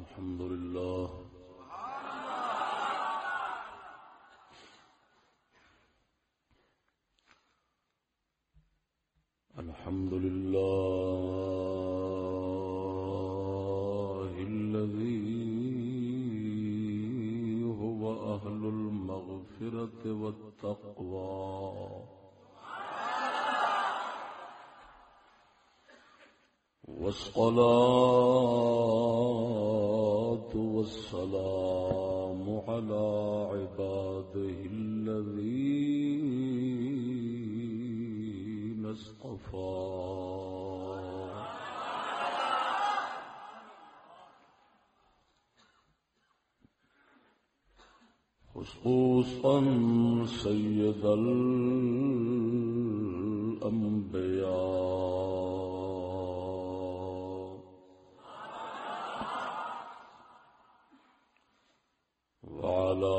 الحمد لله. الحمد لله الذي هو أهل المغفرة والتقوى. والصلاة الأنبياء وعلى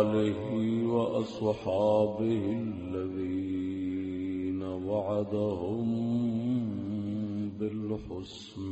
آله وأصحابه الذين وعدهم بالحسنى.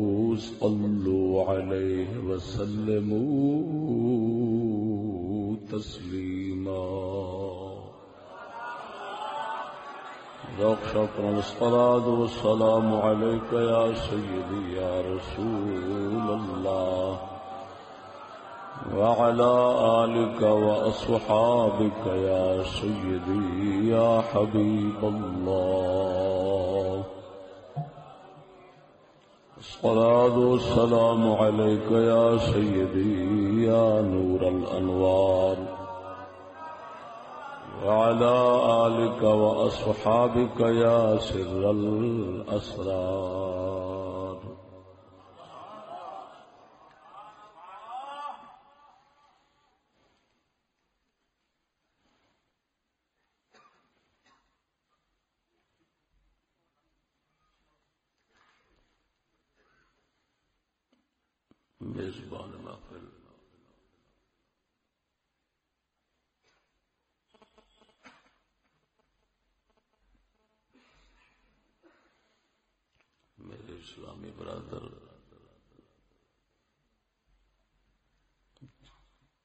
صلوا عليه وسلموا تسليما. ذوق شكرا والصلاة والسلام عليك يا سيدي يا رسول الله. وعلى آلك وأصحابك يا سيدي يا حبيب الله. الصلاة والسلام عليك يا سيدي يا نور الأنوار. وعلى آلك وأصحابك يا سر الأسرار میزبان محفل میرے اسلامی برادر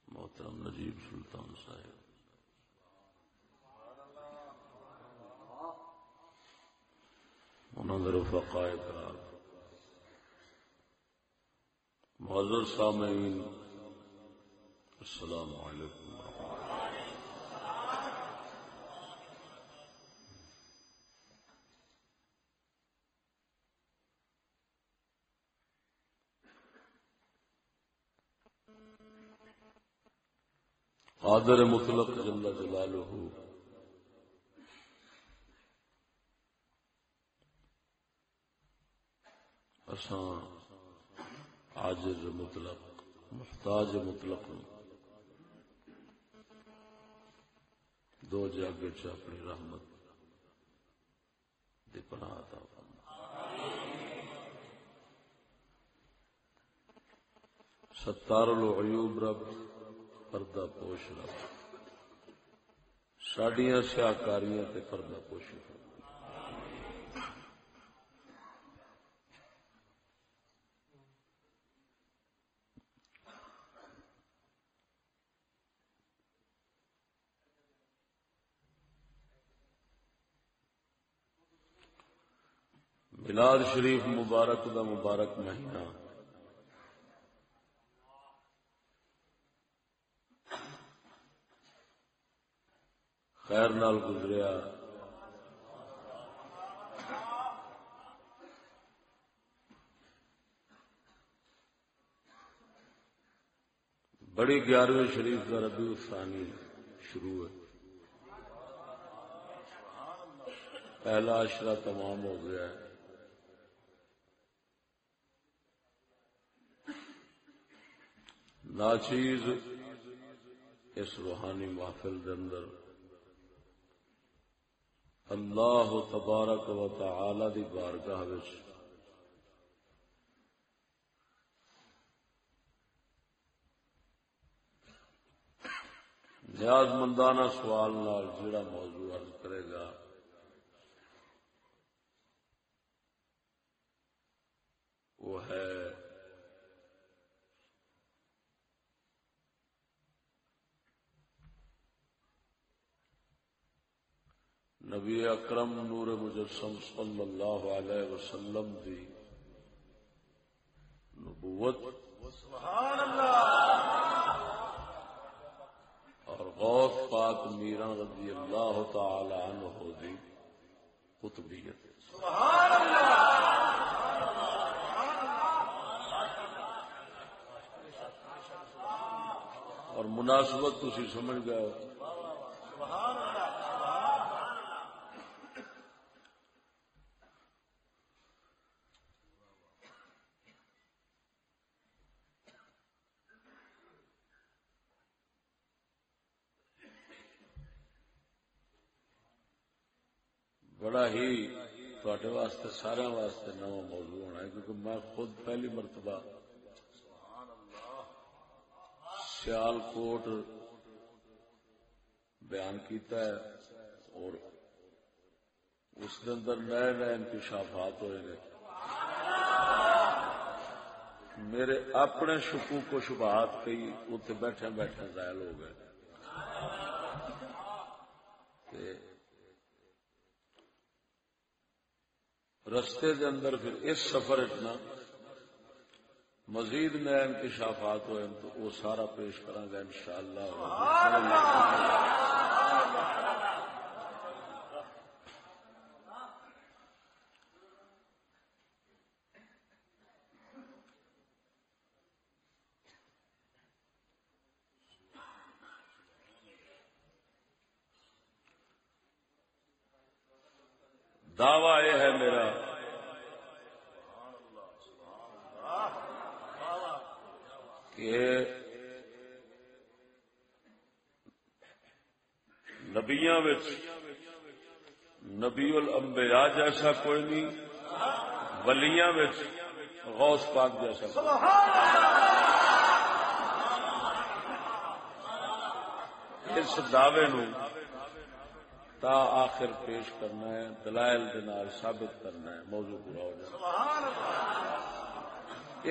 محترم نجیب سلطان صاحب انہوں نے رفقائے قرار معذر سامعین السلام علیکم۔ قادر مطلق جل جلالہ۔ اساں عاجز مطلق، محتاج مطلق نو دو جگ چ اپنی رحمت دی پناہ عطا ستار العیوب رب، پردہ پوش رب۔ سڈیا سیاکاریاں تے پردہ پوشی فرما۔ ملاد شریف مبارک دا مبارک مہینہ۔ خیر نال گزریا۔ بڑی گیارہویں شریف کا ربیع الثانی شروع ہے۔ پہلا اشرا تمام ہو گیا۔ ہے ناچیز اس روحانی محفل دے اندر۔ اللہ تبارک و تعالی دی بارگاہ وچ۔ نیاز مندانہ سوال نال جڑا موضوع عرض کرے گا۔ وہ ہے نبی اکرم نور مجسم صلی اللہ علیہ وسلم دی نبوت سبحان اللہ! اور غوث پاک میرا رضی اللہ تعالی عنہ دی قطبیت۔ سبحان اللہ! اور مناسبت تھی سمجھ گئے سبحان اللہ بڑا ہی تھوڑے واسطے، سارا واسطے نواں موضوع ہونا ہے، کیونکہ میں خود پہلی مرتبہ سیال کوٹ بیان کیتا ہے اور اس کے اندر نئے نئے انکشافات ہوئے ہیں میرے اپنے شکوک و شبہات کئی اتنے بیٹھے بیٹھے ظاہر ہو گئے۔ رستے دے اندر پھر اس سفر اتنا مزید نئے انکشافات ہوئے تو وہ سارا پیش کرا گا ان شاء اللہ دعوی یہ ہے میرا کہ نبیاں نبی الانبیاء جیسا کوئی نہیں، ولیاں غوث پاک جیسا اس دعوے نو تا آخر پیش کرنا ہے، دلائل دنال ثابت کرنا ہے، موضوع پورا ہو جائے۔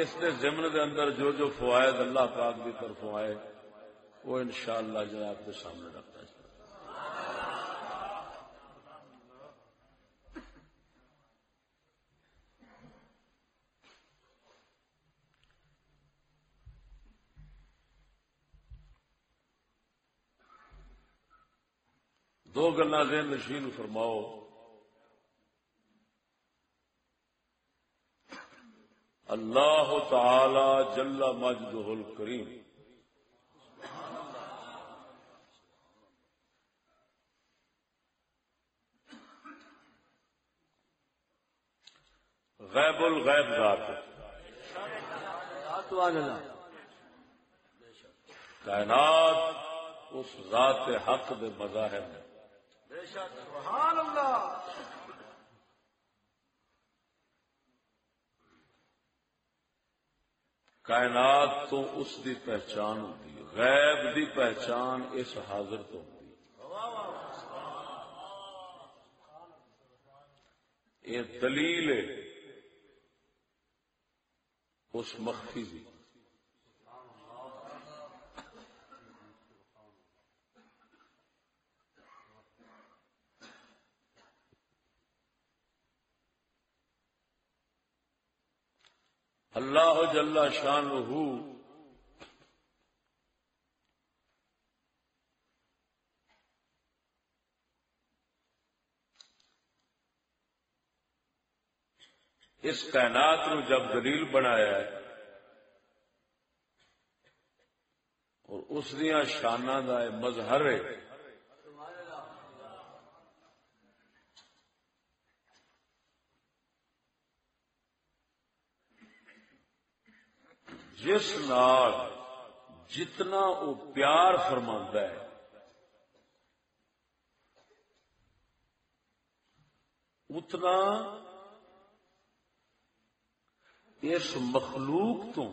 اس دے ضمن دے اندر جو جو فوائد اللہ پاک کی طرف آئے، وہ انشاءاللہ جناب کے سامنے رکھتا ہے۔ دو گلا ذہن نشین فرماؤ۔ اللہ تعالی جل مجد الکریم۔ غیب الغیب ذات۔ کائنات اس ذات حق دے مظاہر میں سبحان اللہ۔ کائنات تو اس دی پہچان ہوتی غیب دی پہچان اس حاضر تو ہوتی یہ دلیل اس مخفی دی۔ اللہ جل شان اس کائنات نو جب دلیل بنایا ہے اور اس دیا شانہ کا مظہر ہے جس نال جتنا او پیار فرما ہے۔ اتنا اس مخلوق تو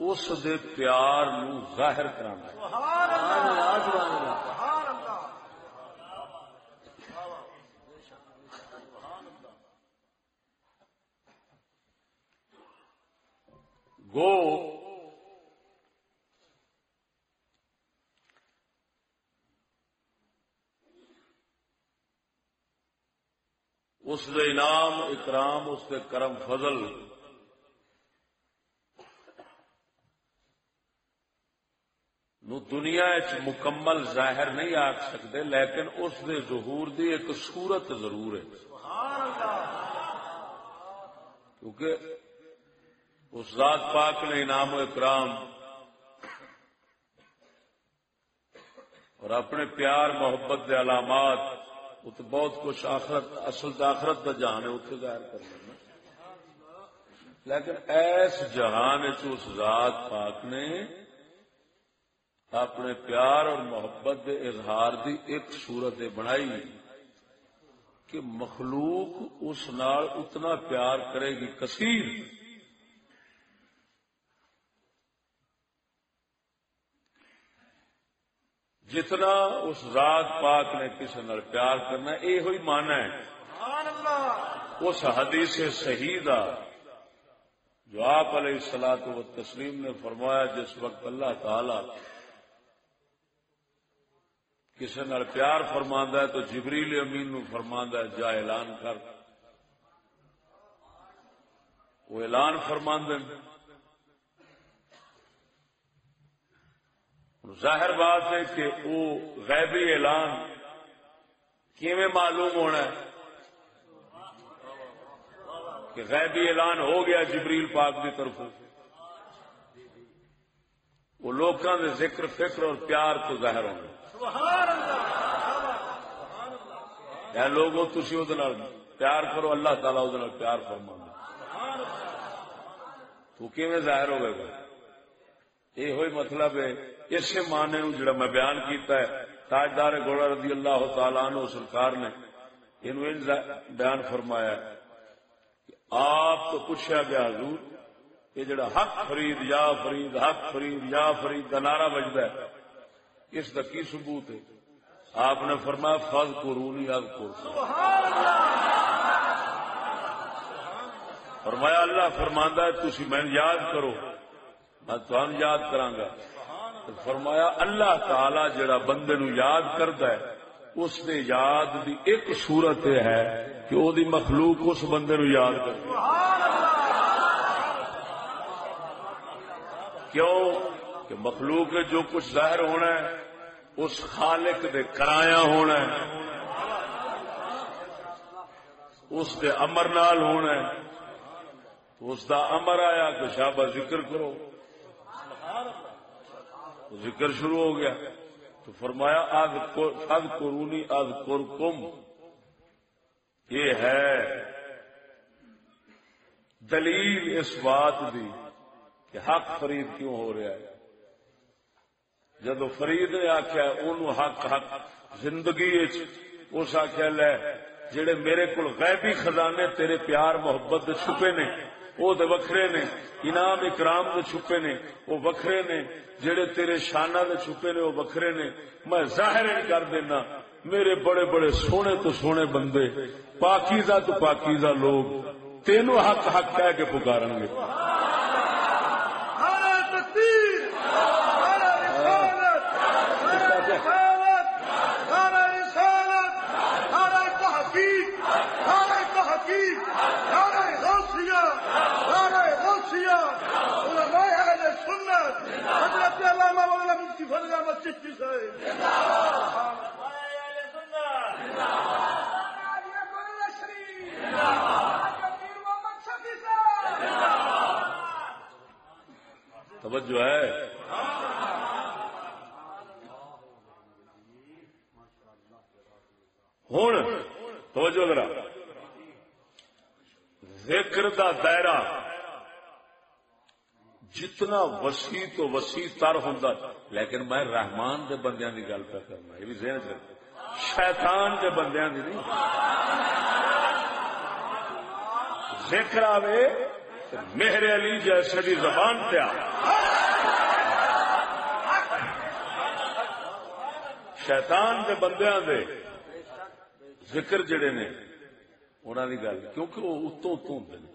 اس دے پیار نو ظاہر کرانا گو اس دے انعام اکرام اس دے کرم فضل۔ نو دنیا مکمل ظاہر نہیں آ سکتے لیکن اس دے ظہور دی ایک صورت ضرور ہے۔ کیونکہ اس ذات پاک نے انعام و اکرام اور اپنے پیار محبت کے علامات تو بہت کچھ آخرت، اصل آخرت کا جہان ہے اتنے ظاہر کر لینا۔ لیکن ایس جہان اس ذات پاک نے اپنے پیار اور محبت کے اظہار دی ایک صورت بنائی کہ مخلوق اس نال اتنا پیار کرے گی، کثیر۔ جتنا اس ذات پاک نے کسی نال پیار کرنا یہ ہوئی مانا ہے۔ اس حدیث صحیح دا جو آپ علیہ السلاط و تسلیم نے فرمایا جس وقت اللہ تعالی کسی نال پیار فرما ہے تو جبریل امین نو فرما ہے جا اعلان کر۔ وہ اعلان فرما ظاہر بات ہے کہ وہ غیبی اعلان کیویں معلوم ہونا ہے؟ کہ غیبی اعلان ہو گیا جبریل پاک کی طرف وہ لوگوں کے ذکر، فکر اور پیار تو ظاہر ہونا یا لوگوں تھی وہ پیار کرو، اللہ تعالیٰ وہ پیار فرما تو کیویں ظاہر ہو گئے یہ ہوئی مطلب ہے اسی معنی نو جڑا میں بیان کیتا ہے، تاجدار گوڑا رضی اللہ تعالیٰ عنہ سرکار نے انہوں بیان فرمایا کہ آپ تو پوچھا گیا حضور یہ جڑا حق فرید یا فرید، حق فرید یا فرید کا نعرہ بجتا ہے، اس کا کی ثبوت ہے؟ آپ نے فرمایا فض کو رونی اب کو فرمایا، اللہ فرماندہ ہے تھی میں یاد کرو، میں تمہیں یاد کرانگا فرمایا اللہ تعالی جڑا بندے نو یاد کرتا ہے، اس نے یاد دی ایک صورت ہے کہ وہ مخلوق اس بندے نو یاد کر کیوں؟ کہ مخلوق جو کچھ ظاہر ہونا ہے، اس خالق دے کرایا ہونا ہے۔ اس دے امر نال ہونا ہے۔ اس دا امر آیا کہ شابہ ذکر کرو۔ ذکر شروع ہو گیا تو فرمایا اد قرونی اد کم یہ ہے دلیل اس بات دی کہ حق فرید کیوں ہو رہا ہے۔ جب فرید نے آخیا ان حق حق زندگی اس آخیا لے، جڑے میرے کو غیبی خزانے، تیرے پیار محبت چھپے نے وہ تو وکھرے نے، انعام اکرام دے چھپے نے، وہ وکھرے نے، جڑے تیرے شانہ دے چھپے نے، وہ وکھرے نے۔ میں ظاہر نہیں کر دینا، میرے بڑے بڑے سونے تو سونے بندے، پاکیزہ تو پاکیزہ لوگ، تینوں حق حق کہہ کے پکارن گے۔ توجہ ہے۔ ہوں توجہ ذرا۔ ذکر دا دائرہ۔ جتنا وسیع تو وسیع تر ہوں لیکن میں رحمان دے بندیاں دی گل پہ کرنا یہ بھی ذہن چ شیطان دے بندیاں دی نہیں۔ ذکر آوے مہر علی جیسے دی زبان پہ شیطان دے بندیاں دے ذکر جڑے نے انہوں کی گل، کیونکہ وہ اتوں اتوں ہوں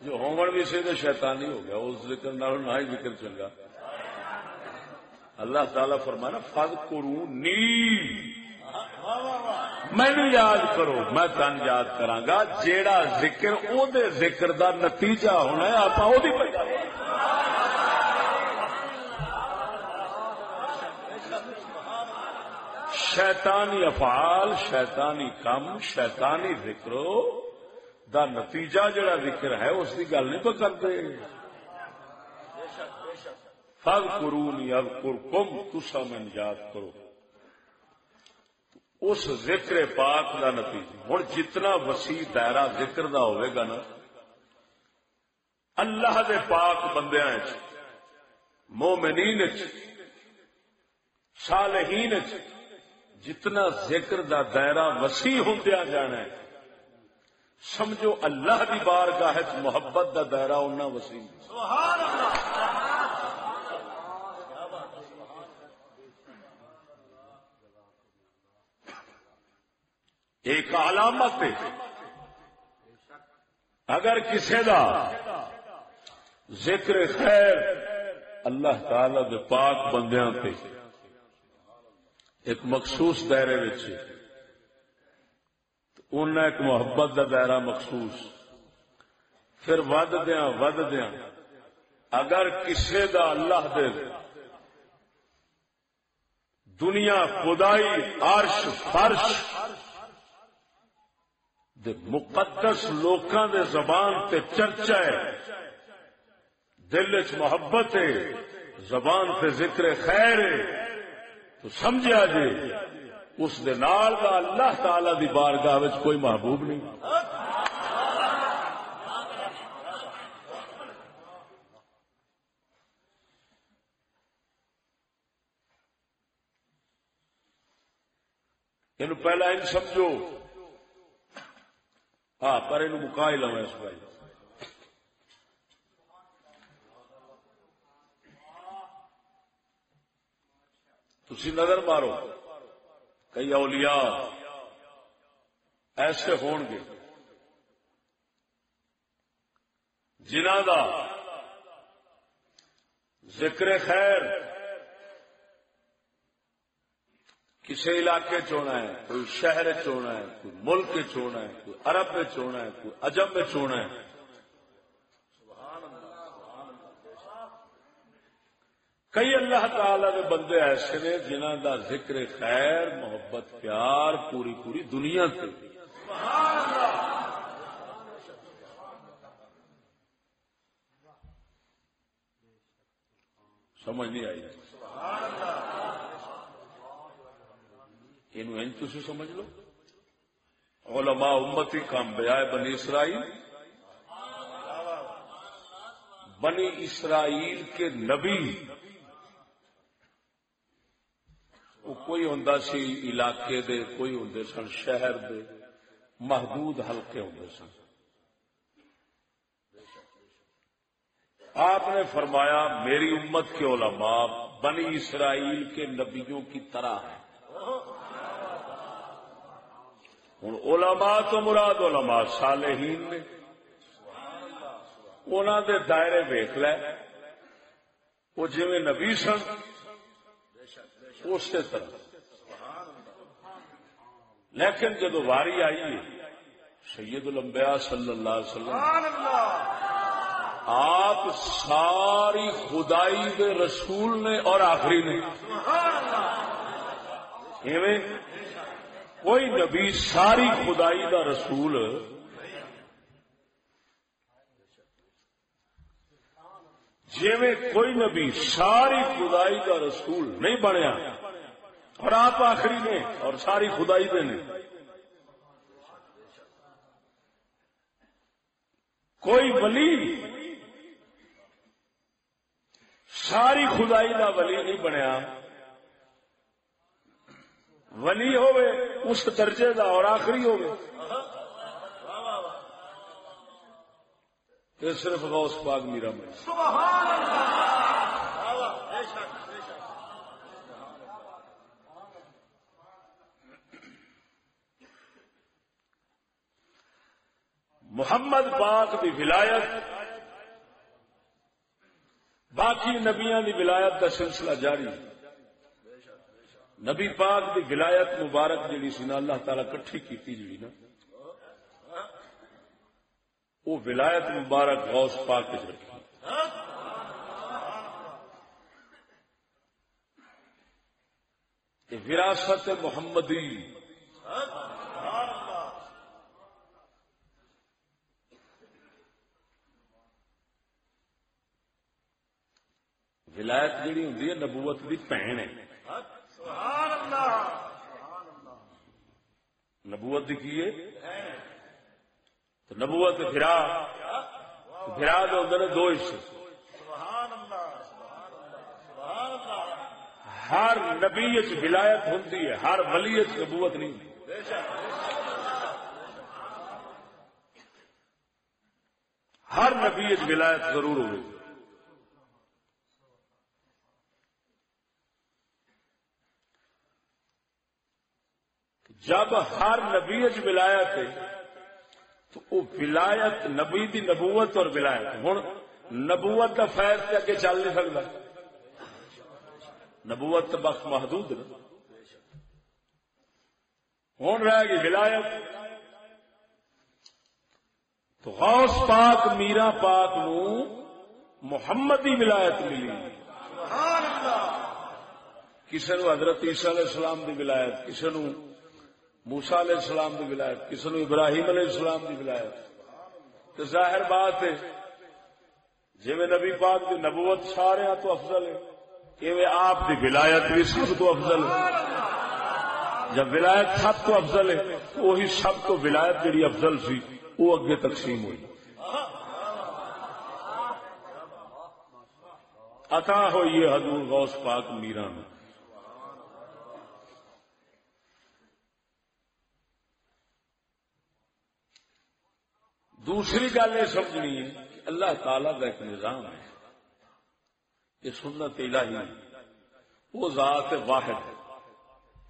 جو ہومن بھی سے شیطانی ہو گیا، اس ذکر نہ ہی ذکر چنگا۔ اللہ تعالی فرمانا فد کرو نی مینو یاد کرو، میں تن یاد کرا جیڑا ذکر او دے ذکر دا نتیجہ ہونا ہے آپ شیطانی افعال، شیطانی کم، شیطانی ذکرو دا نتیجہ جڑا ذکر ہے، اس کی گل نہیں پہ کرتے فل قرونی اب کم تسا میں یاد کرو۔ اس ذکر پاک دا نتیجہ۔ ہوں جتنا وسیع دائرہ ذکر دا ہوئے گا نا، اللہ دے پاک بندیاں مومنین صالحین جتنا ذکر دا دائرہ وسیع ہوندیا جانا ہے سمجھو اللہ دی بار گاہ محبت دا دائرہ اُنہ وسیع ایک علامت اگر کسی دا ذکر خیر اللہ تعالی دے پاک بندیاں تے ایک مخصوص دائرے ان ایک محبت کا دائرہ مخصوص۔ پھر ود دیا ود دیا اگر کسی دا اللہ دے دنیا خدائی عرش، فرش دے مقدس لوکاں دے زبان تے چرچا ہے۔ دل چ محبت ہے، زبان تے ذکر خیر ہے۔ تو سمجھا جی۔ اس دے نال دا اللہ تعالی دی بارگاہ وچ کوئی محبوب نہیں۔ یہ پہلا ان سمجھو۔ ہاں پر یہ مکا ہی لوا اس بھائی۔ تھی نظر مارو۔ کئی اولیاء ایسے ہون گے جنہ دا ذکر خیر کسی علاقے چونا ہے، کوئی شہر چونا ہے، کوئی ملک چونا ہے، کوئی عرب میں چونا ہے، کوئی عجب میں چونا ہے۔ کئی اللہ تعالی کے بندے ایسے نے جنہ دا ذکر خیر، محبت، پیار پوری پوری دنیا سے سمجھ نہیں آئی۔ یہ سمجھ لو۔ علماء امتی کام بیا بنی اسرائیل۔ بنی اسرائیل کے نبی کوئی ہوں سی علاقے دے، کوئی ہوں سن شہر دے محدود حلقے ہوں سن۔ آپ نے فرمایا، میری امت کے علماء بنی اسرائیل کے نبیوں کی طرح ہیں۔ ہوں علماء تو مراد علماء صالحین نے۔ انہوں دے دائرے ویخ لے۔ وہ جی نبی سن اسی طرح لیکن جدو واری آئی ہے سید الانبیاء صلی اللہ علیہ وسلم آپ ساری خدائی دے رسول نے اور آخری نے۔ کوئی نبی ساری خدائی دا رسول جی کوئی نبی ساری خدائی کا رسول نہیں بنیا۔ اور آپ آخری نے اور ساری خدائی دے نے۔ کوئی ولی ساری خدائی کا ولی نہیں بنیا۔ ولی ہوئے اس درجے کا اور آخری ہوئے صرف غوث پاک میرا میں محمد پاک دی ولایت، باقی نبیاں دی ولایت کا سلسلہ جاری۔ نبی پاک دی ولایت مبارک جیڑی سی نا، اللہ تعالی کٹھی کیتی جیڑی نا وہ ولایت مبارک غوث پاک رکھی۔ وراثت محمدی ولایت جیڑی ہوں نبوت کی بھن ہے۔ نبوت کی تو نبوت گرا گرا جو نے دو حصے۔ ہر نبی ولایت ہوں ہر ولی نبوت نہیں۔ ہر نبی ولایت ضرور ہوگی جب ہر نبی ولایت ہے تو وہ ولایت نبی دی نبوت اور ولایت۔ ہوں نبوت کا فیض کے اگے چل نہیں سکتا نبوت بخش محدود ہوں رہ گئی ولایت۔ تو غوث پاک میرا پاک نو محمدی ولایت ملی۔ کسی نو حضرت عیسیٰ علیہ السلام دی ولایت کسی نو موسا علیہ السلام کی ولایت کسی نے ابراہیم علیہ السلام کی ولایت؟ تو ظاہر بات ہے جی نبی پاک کی نبوت سارے تو افضل ہے کہ آپ کی ولایت بھی سب تو افضل ہے۔ جب ولایت سب تو افضل ہے، وہی سب تو ولایت جی افضل سی، وہ اگے تقسیم ہوئی۔ عطا ہوئی ہے حضور غوث پاک میرا میں دوسری گل یہ سمجھنی ہے کہ اللہ تعالی کا ایک نظام ہے، یہ سنت الہی، وہ ذات واحد ہے،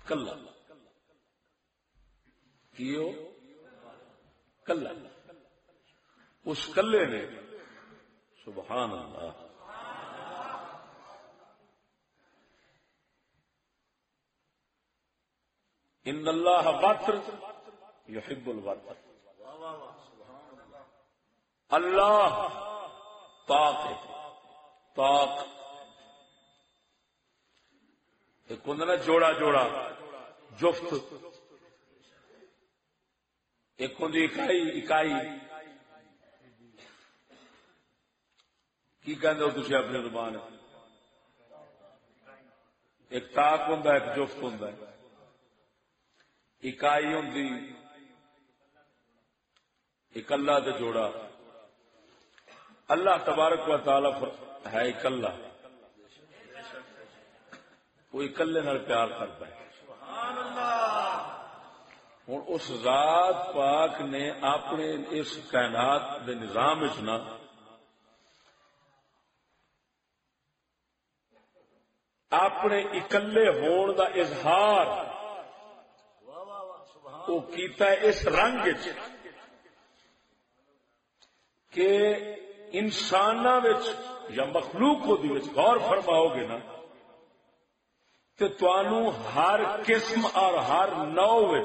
کلا۔ کیو کلا۔ اس کلے نے، سبحان اللہ، ان اللہ وطر یحب الوطر اللہ پاک ہے۔ پاک۔ ایک ہوں نا جوڑا جوڑا۔ جفت۔ ایک ہوں اکائی اکائی۔ کی کہتے ہو تھی اپنے زبان؟ ایک تاک ہوں ایک جفت ہوں اکائی ہوں ایک اللہ جوڑا۔ اللہ تبارک و تعالی فر... ہے اکلا وہ اکلے نال پیار کرتا ہے۔ ہوں اس ذات پاک نے اپنے اس کائنات دے نظام چنا اپنے اکلے ہون دا اظہار وہ کیتا ہے اس رنگ کہ انسان یا مخلوق کو غور فرماؤ گے نا تو تنوع ہر قسم اور ہر نو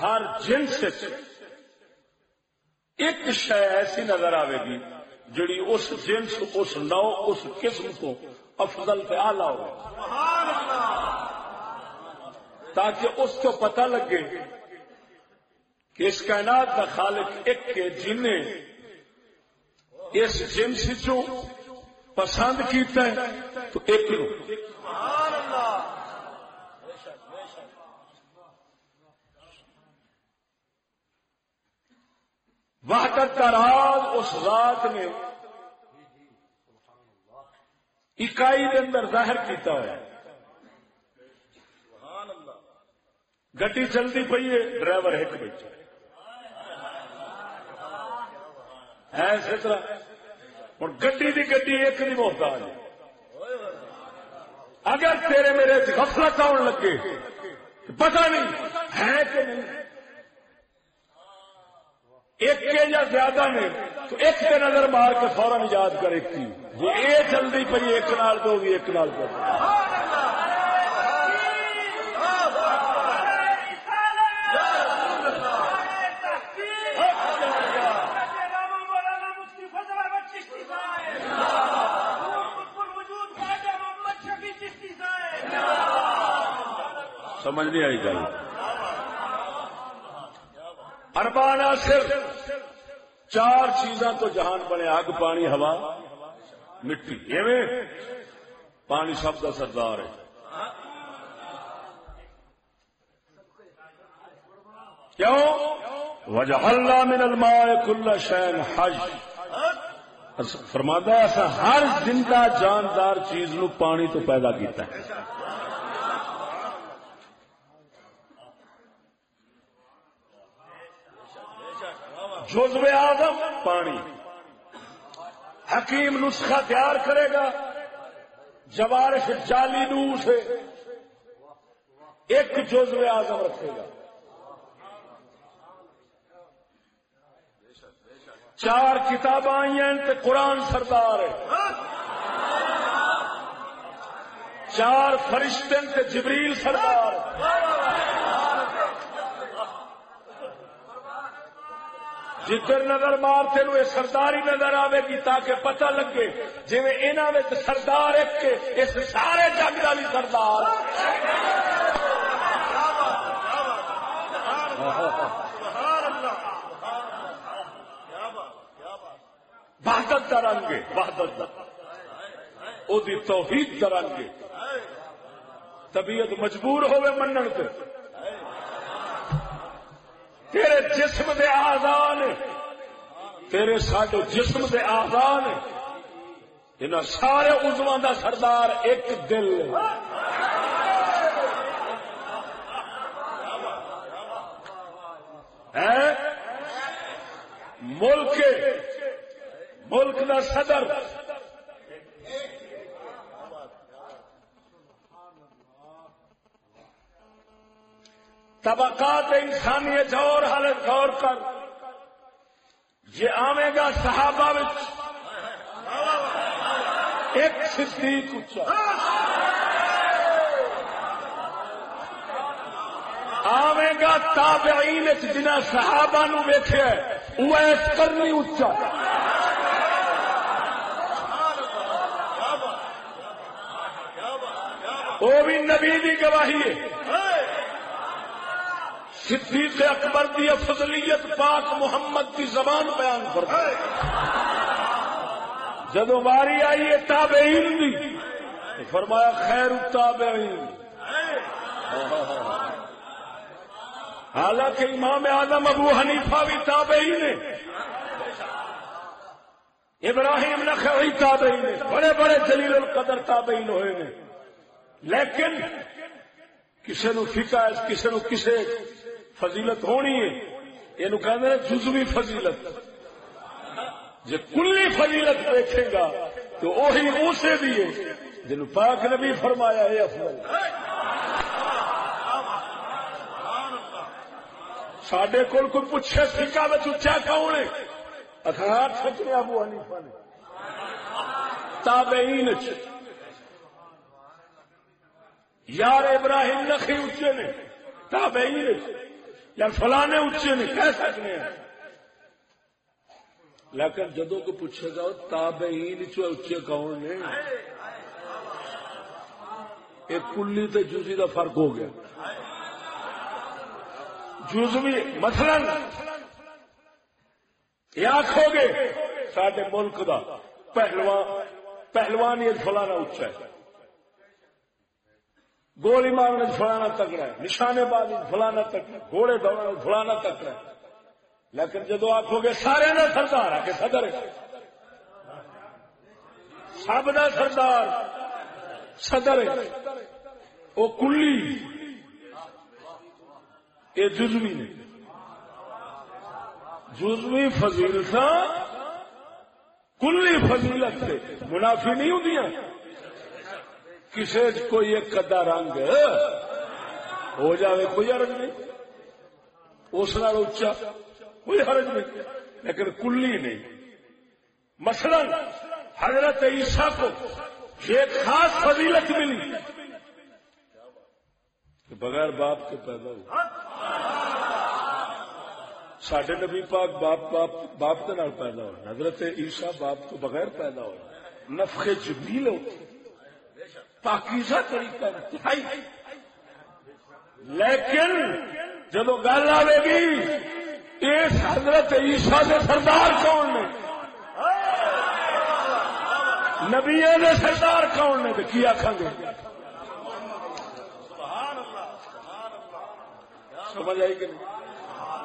ہر جنس ایک شہ ایسی نظر آئے گی جڑی اس جنس، اس نو اس قسم کو افضل پہ آلہ ہو۔ تاکہ اس کو پتہ لگے کہ اس کائنات کا خالق ایک کے جنہیں اس جنس چو پسند کیتا ہے، تو ایک نو وحدت کا راز اس رات نے اکائی کے اندر ظاہر کیتا ہے گڈی چلتی پی ہے، ڈرائیور ایک بیٹھا ہے اسی طرح۔ ہوں گڈی کی گڈی ایک نہیں محتاج اگر تیرے میرے غفلت آن لگے پتہ نہیں ہے کہ نہیں۔ ایک کے یا زیادہ نے تو ایک کے نظر مار کے فوراً یاد کر ایک کی یہ جلدی پی ایک نال دو بھی ایک نال دو۔ سمجھ نہیں آئی گل۔ اربانا صرف چار چیزاں تو جہان بنے اگ پانی، ہوا۔ مٹی۔ ایویں پانی سب کا سردار ہے۔ کیوں؟ وجہ اللہ من الماء کل شین حج۔ فرماتا ایسا ہر زندہ جاندار چیز نو پانی تو پیدا کیتا ہے۔ جزو آدم پانی۔ حکیم نسخہ تیار کرے گا۔ جوارش جالی نو سے ایک جزو آدم رکھے گا۔ چار کتاب آئی ہیں تو قرآن سردار ہے۔ چار فرشتے جبریل سردار جدھر نظر مار تین یہ سردار ہی نظر آئے گی تاکہ پتہ لگے جی انہوں سردار ایک کے اس سارے جگ کا بھی سردار۔ بہادر کا رنگ بہادر کا وہ توحید کا رنگ طبیعت مجبور ہوئے منن کے تیرے جسم دے آزان تیرے ساڈے جسم دے آزان ان سارے ازواں دا سردار ایک دل۔ ہے ملک ملک دا صدر۔ طبقات انسانیت اور حالت غور کر یہ آوے گا صحابہ ایک صدیق اچا آوے گا تابعین جنہ صحابہ نو ویخیا وہ ایس کرنی اچا وہ بھی نبی دی گواہی ہے۔ صدیق اکبر دی فضلیت پاک محمد کی زبان بیان کر جدو باری آئی ہے تابعین دی فرمایا خیر التابعین حالانکہ امام اعظم ابو حنیفہ بھی تابعی نے ابراہیم نخعی تابعی نے بڑے بڑے جلیل القدر تابعین ہوئے نے لیکن کسی نو فکا کسی نو کسی فضیلت ہونی ہے۔ یہ کہ جزوی فضیلت۔ جی کلی فضیلت دیکھے گا، تو وہی اسے بھی ہے جن پاک نبی فرمایا ہے، افضل۔ سڈے کول کوئی پوچھے سکا میں اچا کون ہے؟ اخراج سچنے ابو حنیفہ نے۔ تابعین یار ابراہیم نخی اچے نے۔ تابعین یا فلانے اچے نے کہہ سکتے ہیں۔ لیکن جدو کو پوچھے گا تابعین اچے کون نے ایک کلی تے جزی کا فرق ہو گیا۔ جزوی مثلا یہ آخو گے سڈے ملک دا پہلوان پہلوان یہ فلانا اچا ہے۔ گولی مارنے فلانا تکڑا ہے نشانے بازی فلانا تکڑا گھوڑے دوڑنے فلانا تکڑا ہے لیکن جدو آخو گے سارے نے سردار آ کے صدر سب کا سردار صدر وہ کلی۔ یہ جزوی نے۔ جزوی فضیلت کلی فضیلت سے منافی نہیں ہوں کسی کوئی ایک کدا رنگ ہو جائے کوئی حرج نہیں۔ اس نال اچا کوئی حرج نہیں۔ لیکن کلی نہیں۔ مثلا حضرت عیسیٰ کو یہ خاص فضیلت ملی۔ کہ بغیر باپ کے پیدا ہو سڈے نبی پاک باپ باپ باپ کے نال پیدا ہو حضرت عیسیٰ باپ تو بغیر پیدا ہو نفخ جبریل ہو پاکیزہ طریقہ انتہائی لیکن جب گل آئے گی، اس حضرت عیسیٰ کے سردار کون نے؟ نبی نے سردار کون نے؟ کی آخان گے؟ سمجھ آئی کہ نہیں؟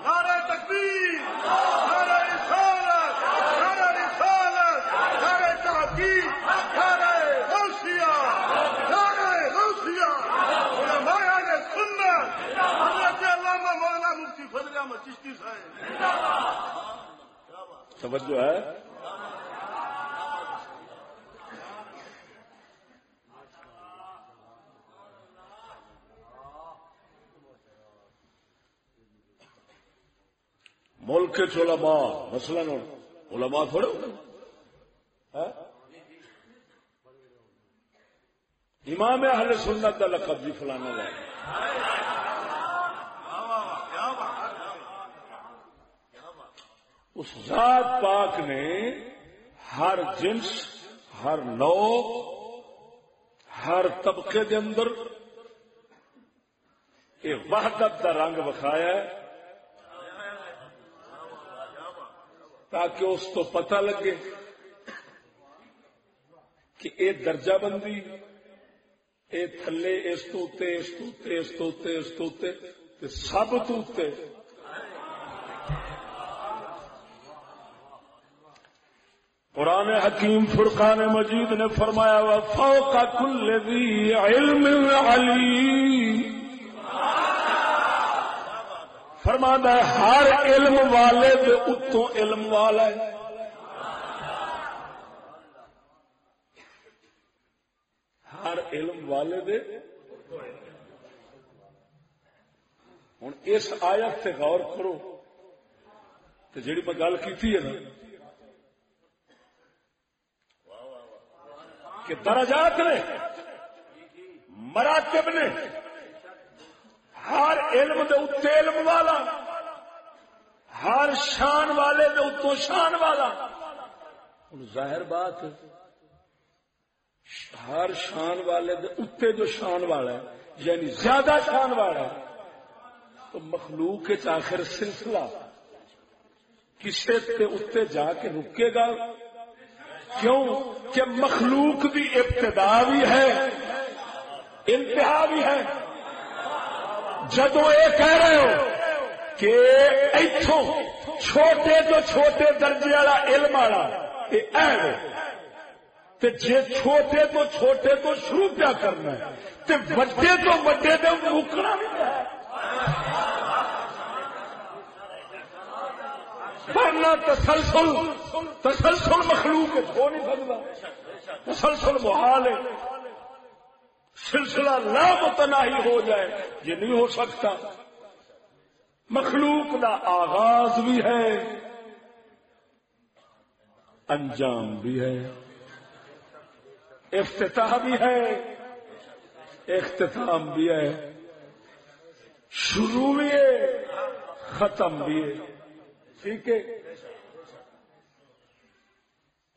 نعرہ تکبیر نعرہ رسالت نعرہ رسالت نعرہ تحقیق نعرہ غوثیہ نعرہ غوثیہ علماء اہل سنت حضرت علامہ مولانا مفتی فضل احمد چشتی صاحب توجہ ہے۔ ملک علماء، مثلا علماء تھوڑے ہوتے امام اہل سنت کا لقب جی فلانا لے اس ذات پاک نے ہر جنس، ہر نو ہر طبقے کے اندر یہ وحدت کا رنگ بکھایا ہے تاکہ اس کو پتہ لگے کہ اے درجہ بندی، اے تھلے، اس تو اس تو اس تو اس تو تے سب تو تے قرآن حکیم فرقان مجید نے فرمایا وا فوق کل ذی علم علی فرمانا ہے، ہر علم والے دے اتوں علم والا ہے۔ ہر علم والے دے ہوں اس آیت سے غور کرو تو جیڑی میں گل کی ہے نا کہ درجات نے مراتب نے ہر علم دے اتنے علم والا، ہر شان والے دے اتوں شان والا۔ ہوں ظاہر بات، ہر شان والے دے اتنے جو شان والا ہے یعنی زیادہ شان والا ہے، تو مخلوق کے آخر سلسلہ کسی کے اتنے جا کے رکے گا؟ کیوں کہ مخلوق کی ابتدا بھی ہے، انتہا بھی ہے۔ جدو یہ کہہ رہے ہو کہ اتوں چھوٹے تو چھوٹے درجے والا علم والا، یہ جی چھوٹے تو چھوٹے تو شروع کیا کرنا ہے؟ تے بڑے تو بڑے تو روکنا بھی ہے۔ ورنہ تسلسل۔ تسلسل مخلوق ہو نہیں سکتا تسلسل محال ہے۔ سلسلہ لامتناہی ہو جائے، یہ نہیں ہو سکتا۔ مخلوق کا آغاز بھی ہے، انجام بھی ہے۔ افتتاح بھی ہے، اختتام بھی ہے۔ شروع بھی ہے، ختم بھی ہے۔ ٹھیک ہے؟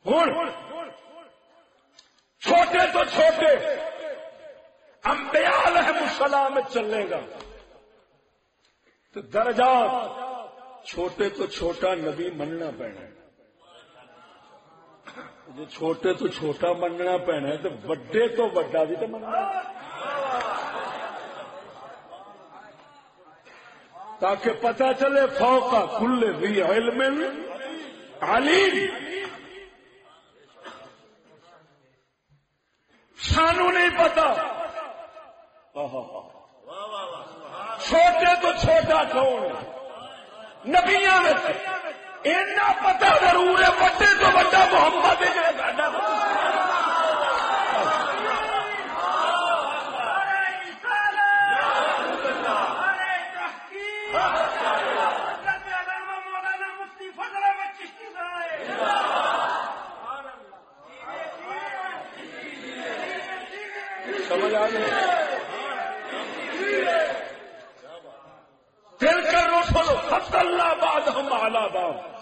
ہوں۔ چھوٹے تو چھوٹے امبیال ہے السلام چلے گا۔ تو درجات چھوٹے تو چھوٹا نبی مننا پینا جو چھوٹے تو چھوٹا مننا پینا تو وڈے تو وڈا بھی تو مننا تاکہ پتا چلے فوقا کل بھی علم علیم۔ سانو نہیں پتا۔ چھوٹے تو چھوٹا کون نبیا میں پتا ضرور ہے وڈے تو وڈا محمد سمجھ آ گئی دل کر رو سنو فت اللہ باد ہم آلہ باد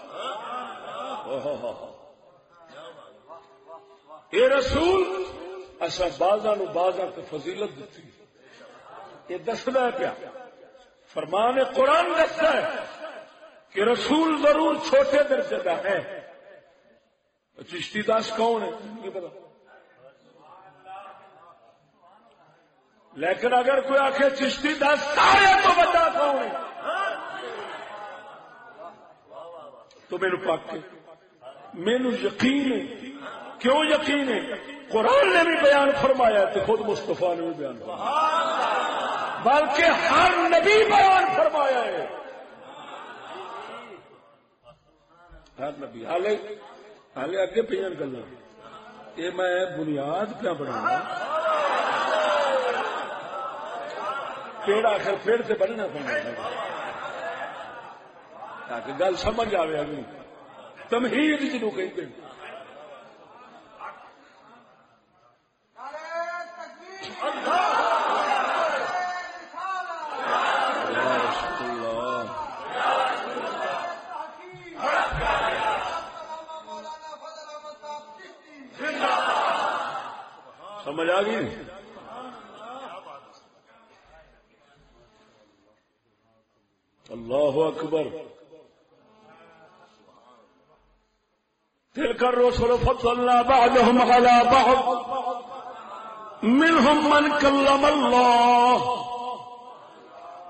یہ رسول اصا بازا نو بازا کو فضیلت دیتی یہ دستا ہے پیا۔ فرمان قرآن دستا ہے کہ رسول ضرور چھوٹے درجے کا ہے۔ چشتی داس کون ہے؟ یہ پتا۔ لیکن اگر کوئی آخ چشتی دس سارے تو بڑا کون ہے؟ تو میرے پاک مینو یقین ہے۔ کیوں یقین ہے؟ قرآن نے بھی بیان فرمایا تو خود مستفا نے بھی بیان فرمایا بلکہ ہر نبی بیان فرمایا ہے۔ ہر نبی۔ حالے حالے اگے پہ گلا یہ میں بنیاد کیا بنا پیڑ آخر پیڑ سے بننا پڑنا تاکہ گل سمجھ آئے ابھی تمہید جنوب کہتے ہیں سمجھ آ گئی اللہ اکبر تلك الرسل فضلنا بعضهم على بعض. منهم من كلم الله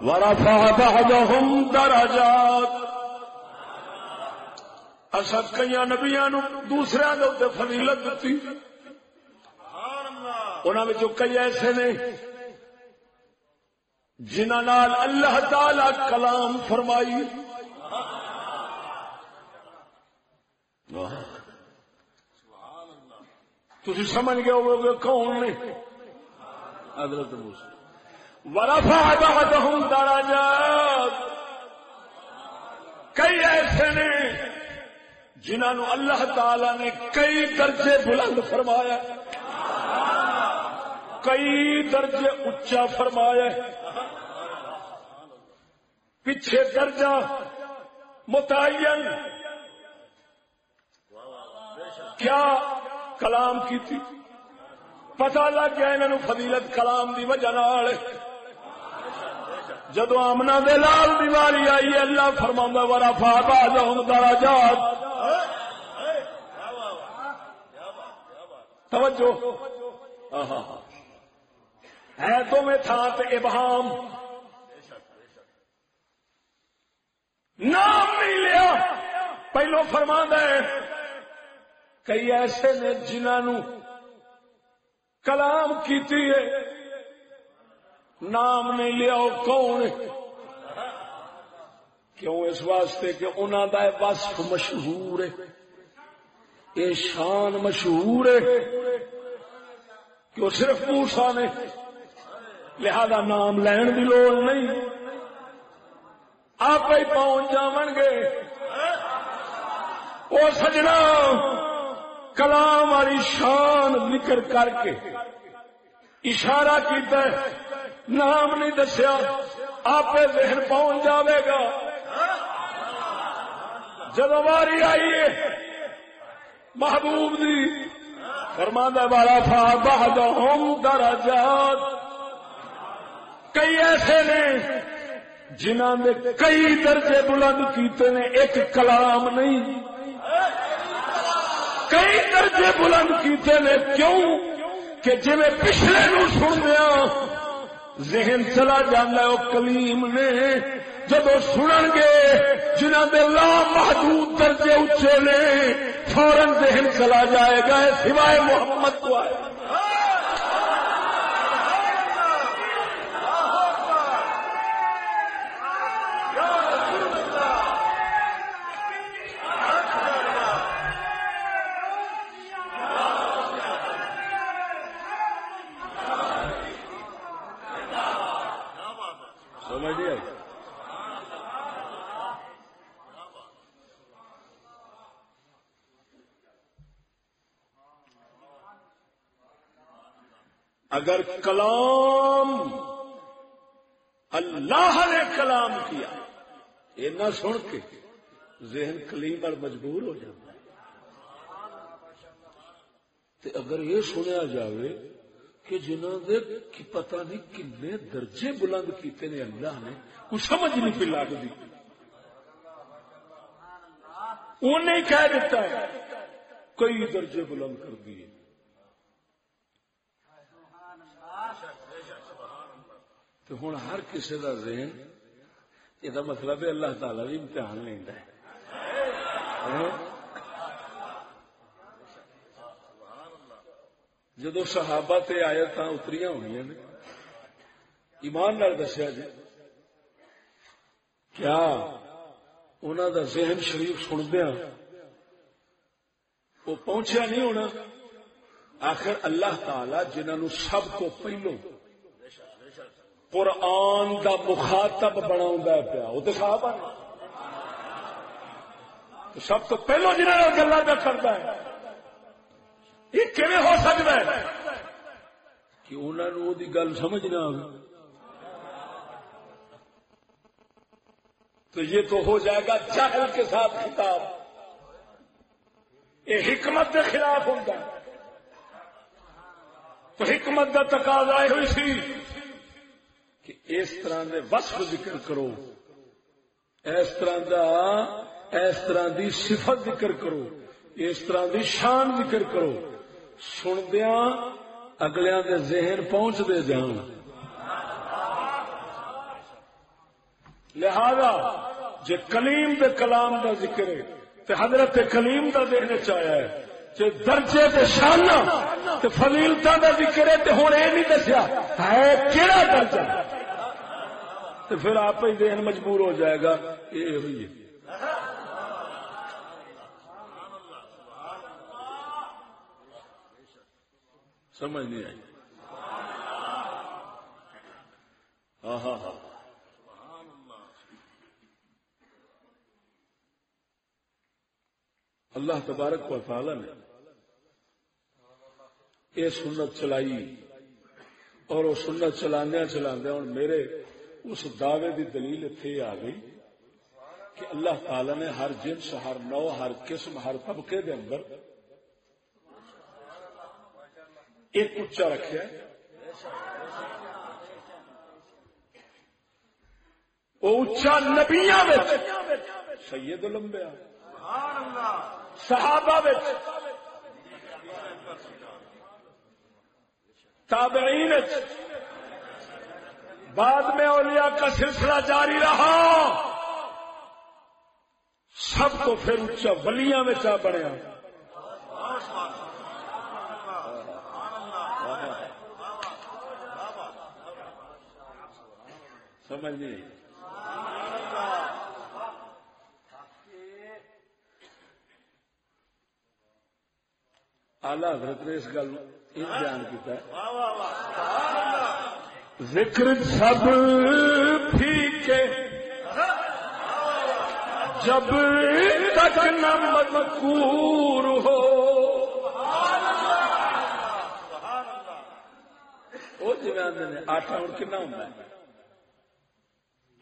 ورفع بعضهم درجات. اصل کئی نبیا دوسرے دے فضیلت دیتی انہوں نے کئی ایسے نے جنہ نال اللہ تعالی کلام فرمائی تھی سمجھ گئے ہوگے کون نے؟ حضرت ورفا بعضهم درجات۔ کئی ایسے نے جنہوں اللہ تعالی نے کئی درجے بلند فرمایا۔ کئی درجے اچا فرمایا۔ پیچھے درجہ متعین۔ کیا کلام کی تھی پتا لگ گیا انہوں فضیلت کلام دی وجہ نال۔ جدو آمنا دے لال بیماری آئی، اللہ فرما ورا فاقا جہن دارا جات توجہ۔ ہے تو میں تھا ابہام۔ نام نہیں لیا۔ پہلو فرما ہے کئی ایسے نے جنہوں کلام کیتی ہے، نام نہیں لیا وہ کون کیوں اس واسطے کہ انہوں کا وصف مشہور ہے؟ یہ شان مشہور ہے کہ وہ صرف موسا نے، لہذا نام لین کی لوڑ نہیں۔ آپ ہی پہنچ جاون گے۔ وہ سجنا۔ کلام والی شان ذکر کر کے اشارہ کیتا ہے، نام نہیں دسیا آپ ذہن پہنچ جاوے گا۔ جب ہماری آئیے محبوب دی فرماندہ والا تھا بہاد درجات۔ کئی ایسے نے جنہوں نے کئی درجے بلند کیتے نے، ایک کلام نہیں۔ کئی درجے بلند کیتے نے، کیوں؟ کہ جی پچھلے نو سن دیا ذہن چلا جانا وہ کلیم نے۔ جب سنن گے جنہ دے لا محدود درجے اچے نے فورن ذہن چلا جائے گا سوائے محمد کو آئے سمجھ نہیں آئی اگر کلام اللہ نے کلام کیا، یہ نہ سن کے ذہن کلیم پر مجبور ہو جاتا ہے۔ تے اگر یہ سنیا جاوے کہ جنہوں نے کی پتہ نہیں کنے درجے بلند کیتے نے اللہ نے، کچھ سمجھ نہیں پی لگتی۔ انہیں کہہ دیتا ہے، کئی درجے بلند کر دیے۔ تو ہوں ہر کسی کا ذہن یہ مطلب ہے اللہ تعالی بھی امتحان لینا ہے۔ جدو صحابہ تے آیت اتری ہوئی نے، ایمان نال دسیا جی کیا انہوں دا ذہن شریف سندیا وہ پہنچیا نہیں ہونا۔ آخر اللہ تعالی جنہوں سب کو پہلو قرآن دا مخاطب بنا پیا۔ وہ تو صاحب سب تو پہلو جنہوں نے گلا پہ کرتا ہے۔ یہ کیون ہو سکتا ہے؟ کہ انہوں نے وہ گل سمجھ نہ آ تو یہ تو ہو جائے گا جاہل کے ساتھ خطاب۔ یہ حکمت کے خلاف ہوتا تو حکمت کا تقاضا ہوئی سی۔ کہ اس طرح کے وصف ذکر کرو۔ اس طرح دا اس طرح دی صفت ذکر کرو۔ اس طرح دی شان ذکر کرو۔ سندیا اگلیاں دے ذہن پہنچتے جان۔ لہذا جے کلیم دے کلام دا ذکر ہے، تے حضرت کلیم دا دیکھنے چاہیا ہے جے درجے تے شانہ تے فضیلتا دا ذکر ہے تے ہن اے نہیں دسیا، ہے کیڑا درجہ؟ تو پھر آپ ہی ذہن مجبور ہو جائے گا یہ ہوئی ہے۔ سمجھ نہیں آئی۔ ہاں ہاں ہاں اللہ تبارک و تعالی نے یہ سنت چلائی اور وہ سنت چلانے چلانے ہوں میرے اس دعوے کی دلیل اتنے آ گئی کہ اللہ تعالی نے ہر جنس ہر نو ہر قسم ہر طبقے دے اندر ایک اچا رکھا وہ اچا نبیا سید لمبیا صحابہ تابعین بعد میں اولیاء کا سلسلہ جاری رہا۔ سب کو پھر اچا ولیاں میں چاہ بڑھیا سمجھ نہیں آلہ حضرت نے اس گل بیان کیا ذکر سب پھیکے۔ جب تک نہ مذکور ہو۔ وہ جی آدھے آٹا ہوں کنا ہوں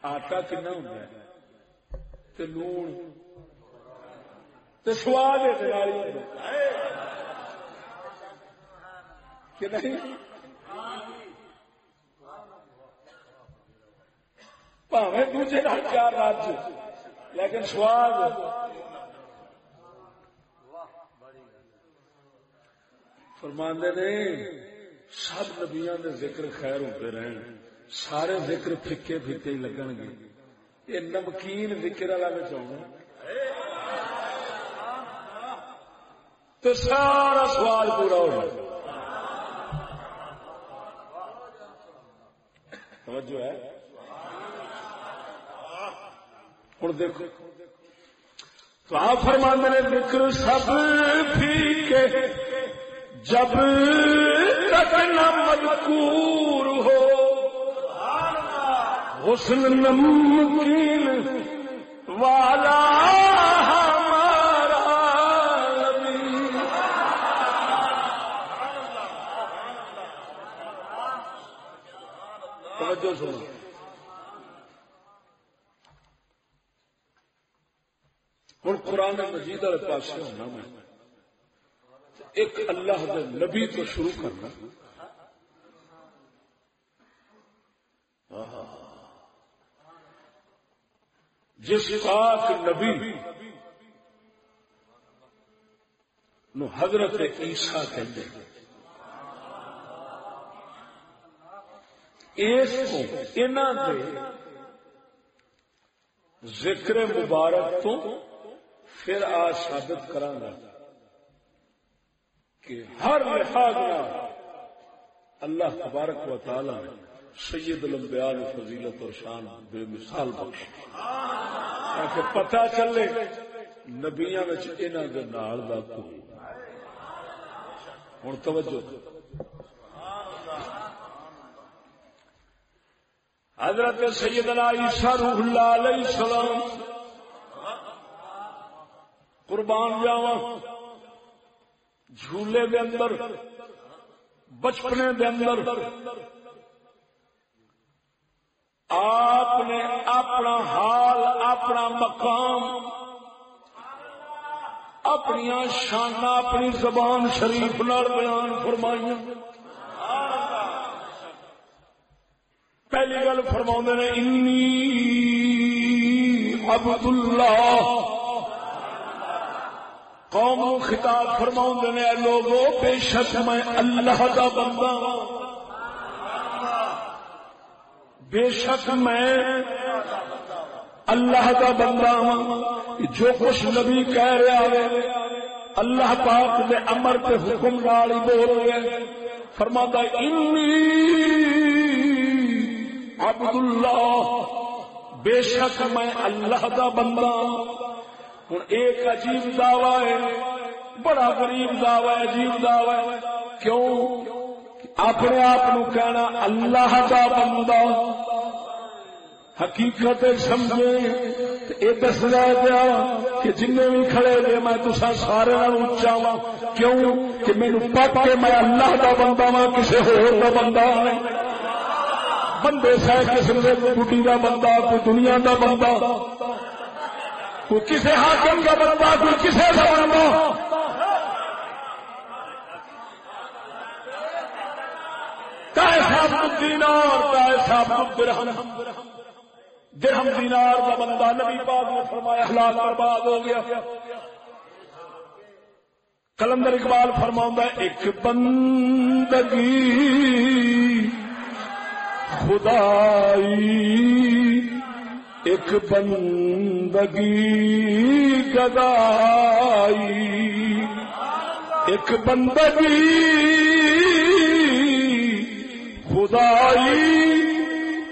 آٹا کنا ہوں تے لون۔ تے سواد ہے کہ نہیں؟ پاوے دوجے نال چار رات لیکن سواد۔ فرماندے نے، سب نبیا دے ذکر خیر ہوتے رہن۔ سارے ذکر پھکے پھکے ہی لگن گے۔ یہ نمکین ذکر والا میں چاہوں تو سارا سوال پورا ہو جائے توجہ ہے۔ ہوں دیکھو، تو آپ فرمانے نے ذکر سب پھیکے جب تک نہ مذکور ہو، حسن نمکین والا ہمارا نبی توجہ سنو ہوں قرآن مجید والے پاس ہونا میں ایک اللہ دے نبی تو شروع کرنا۔ جس پاک نبی نو حضرت عیسیٰ کہتے ہیں۔ اس کو انہاں دے ذکر مبارک تو پھر آج ثابت کرانگا کہ ہر لحاظ اللہ تبارک و تعالی نے سید الانبیاء نے فضیلت اور شان بے مثال بخش تاکہ پتہ چلے نبیاں وچ انہاں دے نال دا کوئی ہن توجہ۔ حضرت سیدنا عیسیٰ روح اللہ علیہ السلام قربان جاواں۔ جھولے دے اندر، بچپنے دے اندر۔ آپ نے اپنا حال، اپنا مقام اپنی شانہ اپنی زبان شریف نال بیان فرمائی پہلی گل فرما نے، انی عبد اللہ قوم خطاب فرما نے لوگوں بے شک میں اللہ کا بندہ بے شک میں اللہ کا بندہ ہوں۔ جو کچھ نبی کہہ رہا ہے، اللہ پاک نے امر کے حکم نال ہی بول رہے فرماتا عبد اللہ بے شک میں اللہ کا بندہ ہوں۔ ہوں ایک عجیب دعوی ہے، بڑا غریب دعوی عجیب دعوی کیوں؟ اپنے آپ کہنا اللہ کا بندہ۔ حقیقت سمجھے یہ دس دیا کہ جن بھی کھڑے رہے میں تصا سارے اچا وا ہاں۔ کیوں؟ کہ میرے پٹ کے میں اللہ کا بندہ ہاں، وا کسی ہو بندہ ہاں بندے سہ قسم کے بڑھی کا بندہ، کوئی دنیا کا بندہ۔ کوئی کسی حاکم کا بندہ کوئی کسی کا بندہ۔ صاحب دینار صاحب درہم درہم دینار کا بندہ، نبی پاک نے فرمایا ہلاک برباد ہو گیا۔ کلندر اقبال فرما ایک بندگی خدائی ایک بندگی گدائی۔ ایک بندگی خدائی۔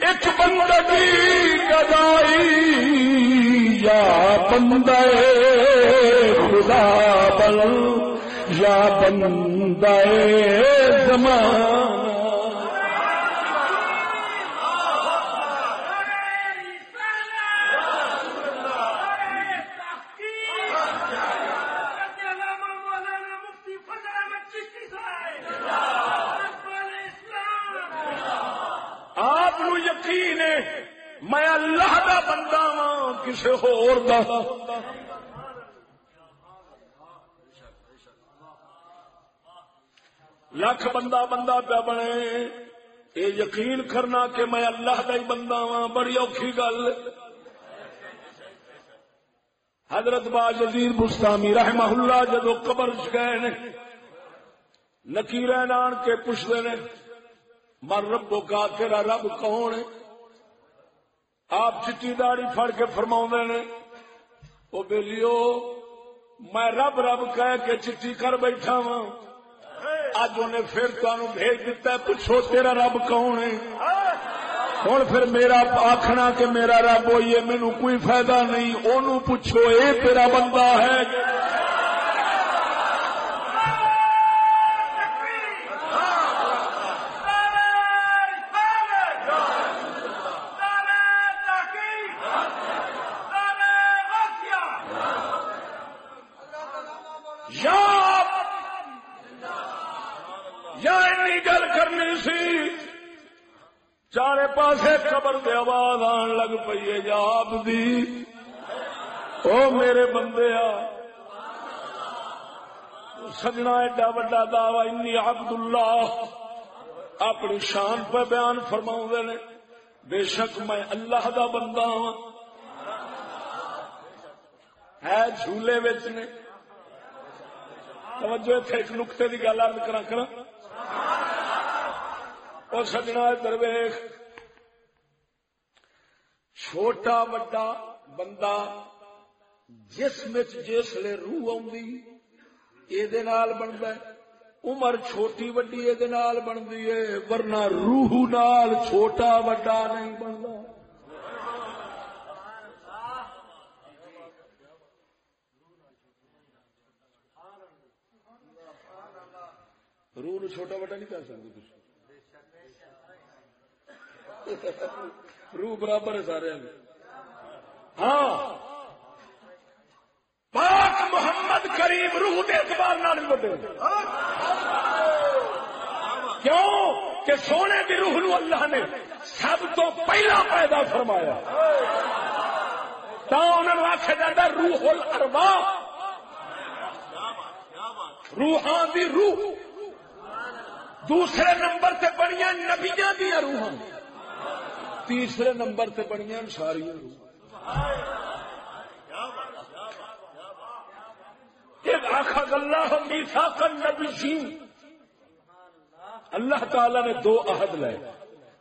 ایک بندگی گدائی۔ یا بندے خدا بل یا بندے زمان میں بندہ وا کسی ہور دا۔ لکھ بندہ بندہ پیا بنے۔ یہ یقین کرنا کہ میں اللہ کا ہی بندہ وا بڑی اوکھی گل۔ حضرت با جزیر بستامی رحمہ اللہ جدو قبر گئے نے نکیر آن کے پوچھتے نے، مر ربو کا تیرا رب کون ہے؟ آپ چٹی داڑی پھڑ کے فرما نے وہ بےلیو میں رب رب کہہ کے چٹی کر بیٹھا وا اج انہیں پھر تمہوں بھیج دیتا ہے، پوچھو تیرا رب کون ہے؟ ہوں پھر میرا آخنا کہ میرا رب ہوئی ہے مینو کوئی فائدہ نہیں۔ اونوں پوچھو، اے تیرا بندہ ہے یا یا اینی گل کرنی سی چارے پاسے قبر دے آواز آن لگ پئی ہے یا آپ دی او میرے بندے آ سجنا ایڈا وڈا دعوی، انی عبد اللہ اپنی شان پہ بیان فرما نے، بے شک میں اللہ دا بندہ ہوں ہے جھولے بچ نے۔ توجہ اتنے ایک نقطے کی گل ارد کرا کرا اور سجنا درویش چھوٹا وڈا بندہ جسم جسے روح آدھی بنتا ہے۔ عمر چھوٹی وڈی یہ بنتی ہے، ورنہ روح نال چھوٹا وڈا نہیں بنتا روح نو چھوٹا وڈا نہیں کر سکتے روح برابر ہے سارے ہاں, ہاں۔ پاک محمد کریم روح کے اعتبار نال بڑے کیوں؟ کہ سونے کی روح نو اللہ نے سب تو پہلا پیدا فرمایا۔ تو انہوں نے آخیا جاتا روح الارواح۔ روحان دی روح۔ دوسرے نمبر سے بڑیاں نبیاں دیا روحاں۔ تیسرے نمبر سے بڑیاں ساری آخر اللہ نبی جی۔ اللہ تعالی نے دو عہد لے،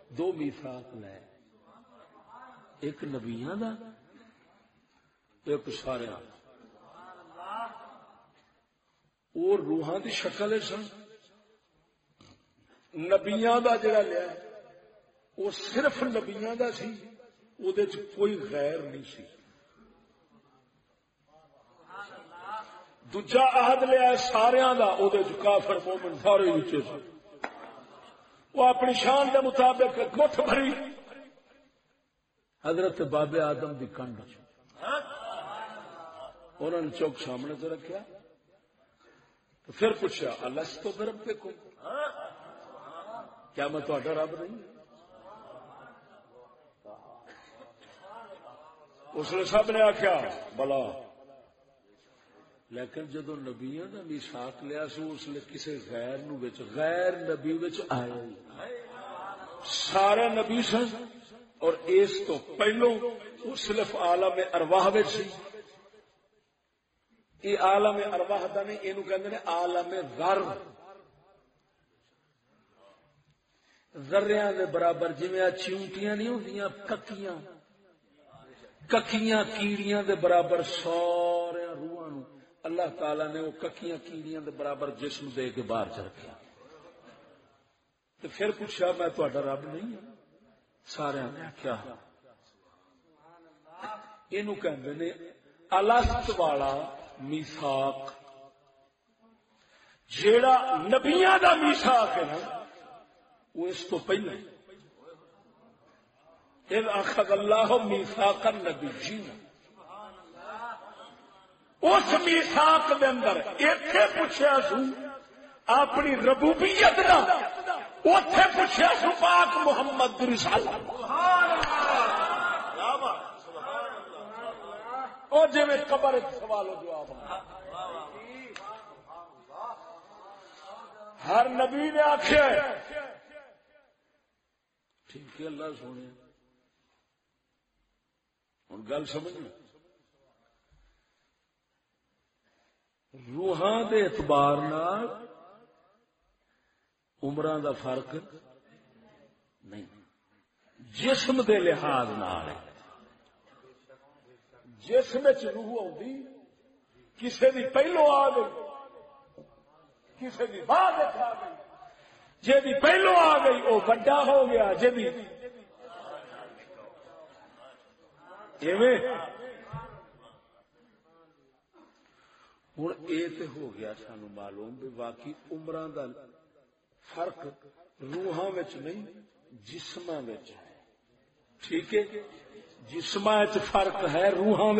دو میساک لے۔ ایک نبیاں دا، ایک سارے۔ اور روحاں دی شکل ہے سن۔ نبیاں دا جڑا لیا۔ وہ صرف نبیاں دا سی او دے چ کوئی غیر نہیں سی۔ دوجا عہد لیا سارا دا او دے چ کافر مومن سارے نیچے سی۔ وہ اپنی شان دے مطابق مٹھ بھری۔ حضرت بابے آدم دی کنڈ انہوں نے چوک سامنے تو رکھا پھر پوچھا اللہ تو گرب پہ کوئی؟ کیا میں تو رب نہیں؟ اس نے سب نے آخیا بلا۔ لیکن جدو نبیا کا میساک لیا سو اس نے کسی غیر نو بچ غیر نبی بچ آیا۔ سارے نبی سن اور اس تو پہلو وہ صرف عالم ارواہ سی۔ یہ عالم یہ کہ عالم ذر ذریا دے برابر جی چیونٹیاں نہیں ہوندیاں ککیاں ککیاں کیڑیاں دے برابر سارے روحاں نو اللہ تعالی نے وہ ککیاں کیڑیاں دے برابر جسم دے کے باہر چ رکھا پھر پوچھا میں تھوڑا رب نہیں ہوں سارے نے آخیا یہ کہ الست والا میساک جیڑا نبیاں دا میساک ہے نا وہ اس تو پہلے اذ اخذ اللہ میثاق النبیین. اس میثاق دے اندر ایتھے پوچھیا سو، اپنی ربوبیت دا، اوتھے پوچھیا سو پاک محمد رسالت اور جی میں قبر سوال و جواب ہاں۔ ہر نبی نے آخیا ٹھیک ہے، اللہ سونے۔ ہوں گل سمجھ روحاں دے اعتبار عمر دا فرق نہیں۔ جسم دے لحاظ نال جسم روح آئی کسی بھی پہلو آ گئی کسی بھی بعد آ گئی۔ جی بھی پہلو آ گئی وہ بڑا ہو گیا جی بھی ہوں یہ تو ہو گیا سان معلوم بھی باقی عمر کا فرق روحاں نہیں جسم ٹھیک ہے؟ جسم فرق ہے، روحاں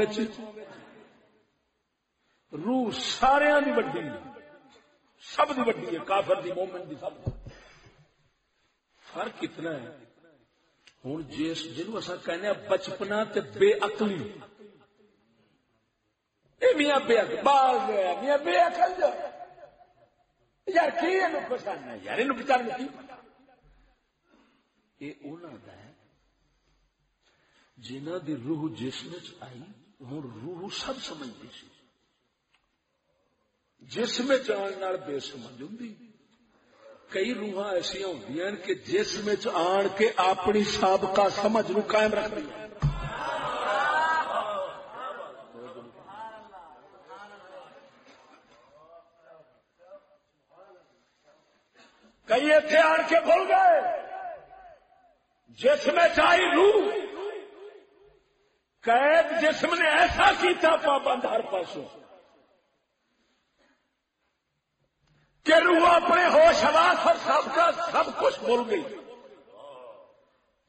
روح سارے دی وڈی سب دی وڈی ہے، کافر دی مومن دی سب۔ فرق کتنا ہے ہوں جس جنوب اصا کہنے بچپنا تے بے اقلی میاں بے بال گیا میاں بے اقل جو۔ یار کی پسند ہے؟ یار یہ بچار کی؟ پتا یہ انہوں کا ہے جنہ دی روح جسم آئی، ہوں روح سب سمجھتی سی۔ جسم آن بے سمجھ ہوں کئی روح ایسا ہوں کہ جسم آن کے اپنی سابقہ سمجھ نو قائم رکھ دیا۔ کئی اتنے آن کے بھول گئے۔ جسم چاہی روح۔ قید جسم نے ایسا کیتا پابند ہر پاسوں۔ کہ روح اپنے ہوش حواس اور سب کا سب کچھ بھول گئی۔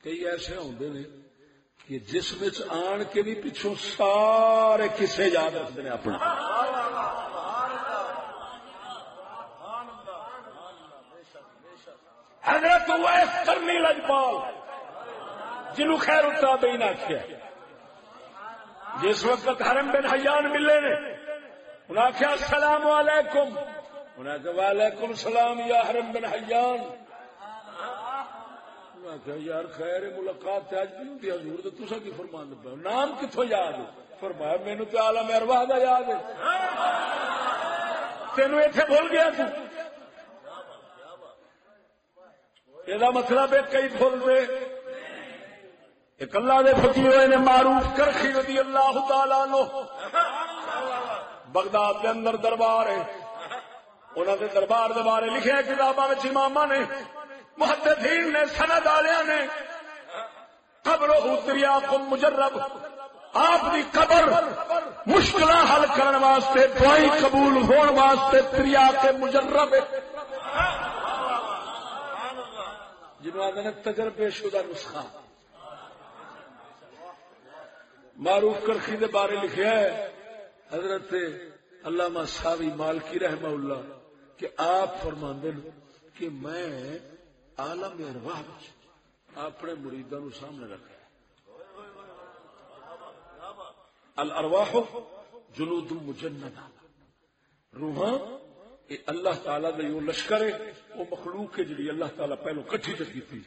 کئی ایسے ہوتے ہیں کہ جسم آن کے بھی پچھوں سارے کسے یاد رکھتے ہیں اپنا۔ حضرت ویس کرنی لجپال جنو خیر اتنا بے جس وقت حرم بن حیان ملے نے انہیں آخیا السلام علیکم۔ انہیں کہ وعلیکم السلام، یا حرم بن حیان. یار خیر ملاقات اج بھی ہوتی حضور؟ تو تسا کی فرمان پہ نام کتوں یاد فرمایا مینو تو آلہ مہربا کا یاد ہے۔ تینوں اتنے بھول گیا تو؟ یہ مطلب ہے، کئی بھول دے۔ ایک اللہ دے فقیر ہوئے نے معروف کرخی رضی اللہ تعالیٰ نو بغداد کے اندر دربار ہے۔ انہوں نے دربار کے بارے لکھے کتابوں میں امام نے، محدثین نے، سند والے نے۔ قبر دریا کو مجرب، آپ کی قبر مشکل حل کرنے واسطے، دعائی قبول ہونے واسطے دریا کے مجرب جنہوں نے تجربے شدہ نسخہ۔ معروف کرخی دے بارے لکھا ہے، حضرت علامہ ساوی مالکی رحمہ اللہ۔ کہ آپ فرما کہ میں آلم ارواح اپنے مریدوں نو سامنے رکھا الارواح جنود مجند روحاں، یہ اللہ تعالی کا جو لشکر ہے، وہ مخلوق ہے جی اللہ تعالی پہلو کٹھی چکی تھی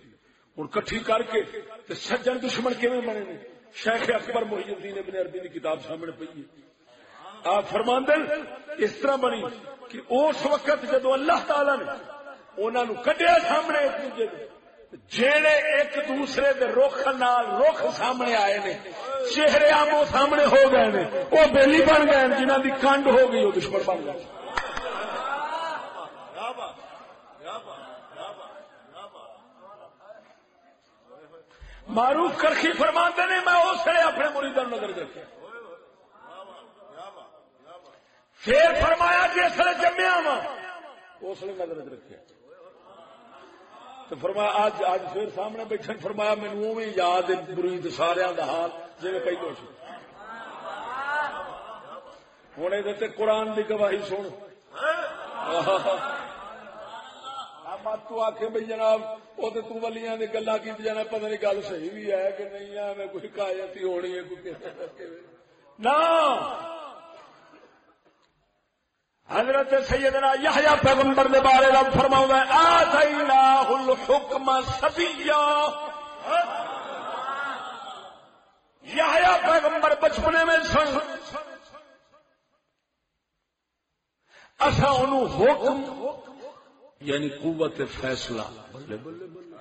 اور کٹھی کر کے تے سجن دشمن کیون بنے نے؟ شیخ اکبر محی الدین ابن عربی کی کتاب سامنے پی ہے۔ آپ فرماندن اس طرح بنی کہ اس وقت جدو اللہ تعالی نے انہوں کڈیا سامنے ایک دوجے جہے ایک دوسرے دے رخ نال رخ سامنے آئے نے، چہرے آمو سامنے ہو گئے نے، وہ بیلی بن گئے جنہ دی کنڈ ہو گئی، وہ دشمن بن گئے۔ معروف کرخی فرماندے نے، میں اس اپنے مریدوں نظر رکھا پھر فرمایا جس نے جمیا وا اس نے نظر رکھا تو فرمایا اج اج پھر سامنے بیٹھے، فرمایا مینو او یاد مرید سارا کا حال جی پہلو سی ہوں یہ قرآن کی گواہی سن۔ تو آخ بھائی جناب وہ تو تلیاں گلا کی جانا پتہ نہیں گل صحیح بھی ہے کہ نہیں ہے، میں کوئی کایتی ہونی ہے، کوئی نہ حضرت سیدنا یحییٰ پیغمبر دے بارے رب فرماؤں ہے آتیناہ الحکم سبیہ۔ یحییٰ پیغمبر بچپنے میں سن۔ اسا انہوں حکم یعنی قوت فیصلہ۔ بلے بلے بلے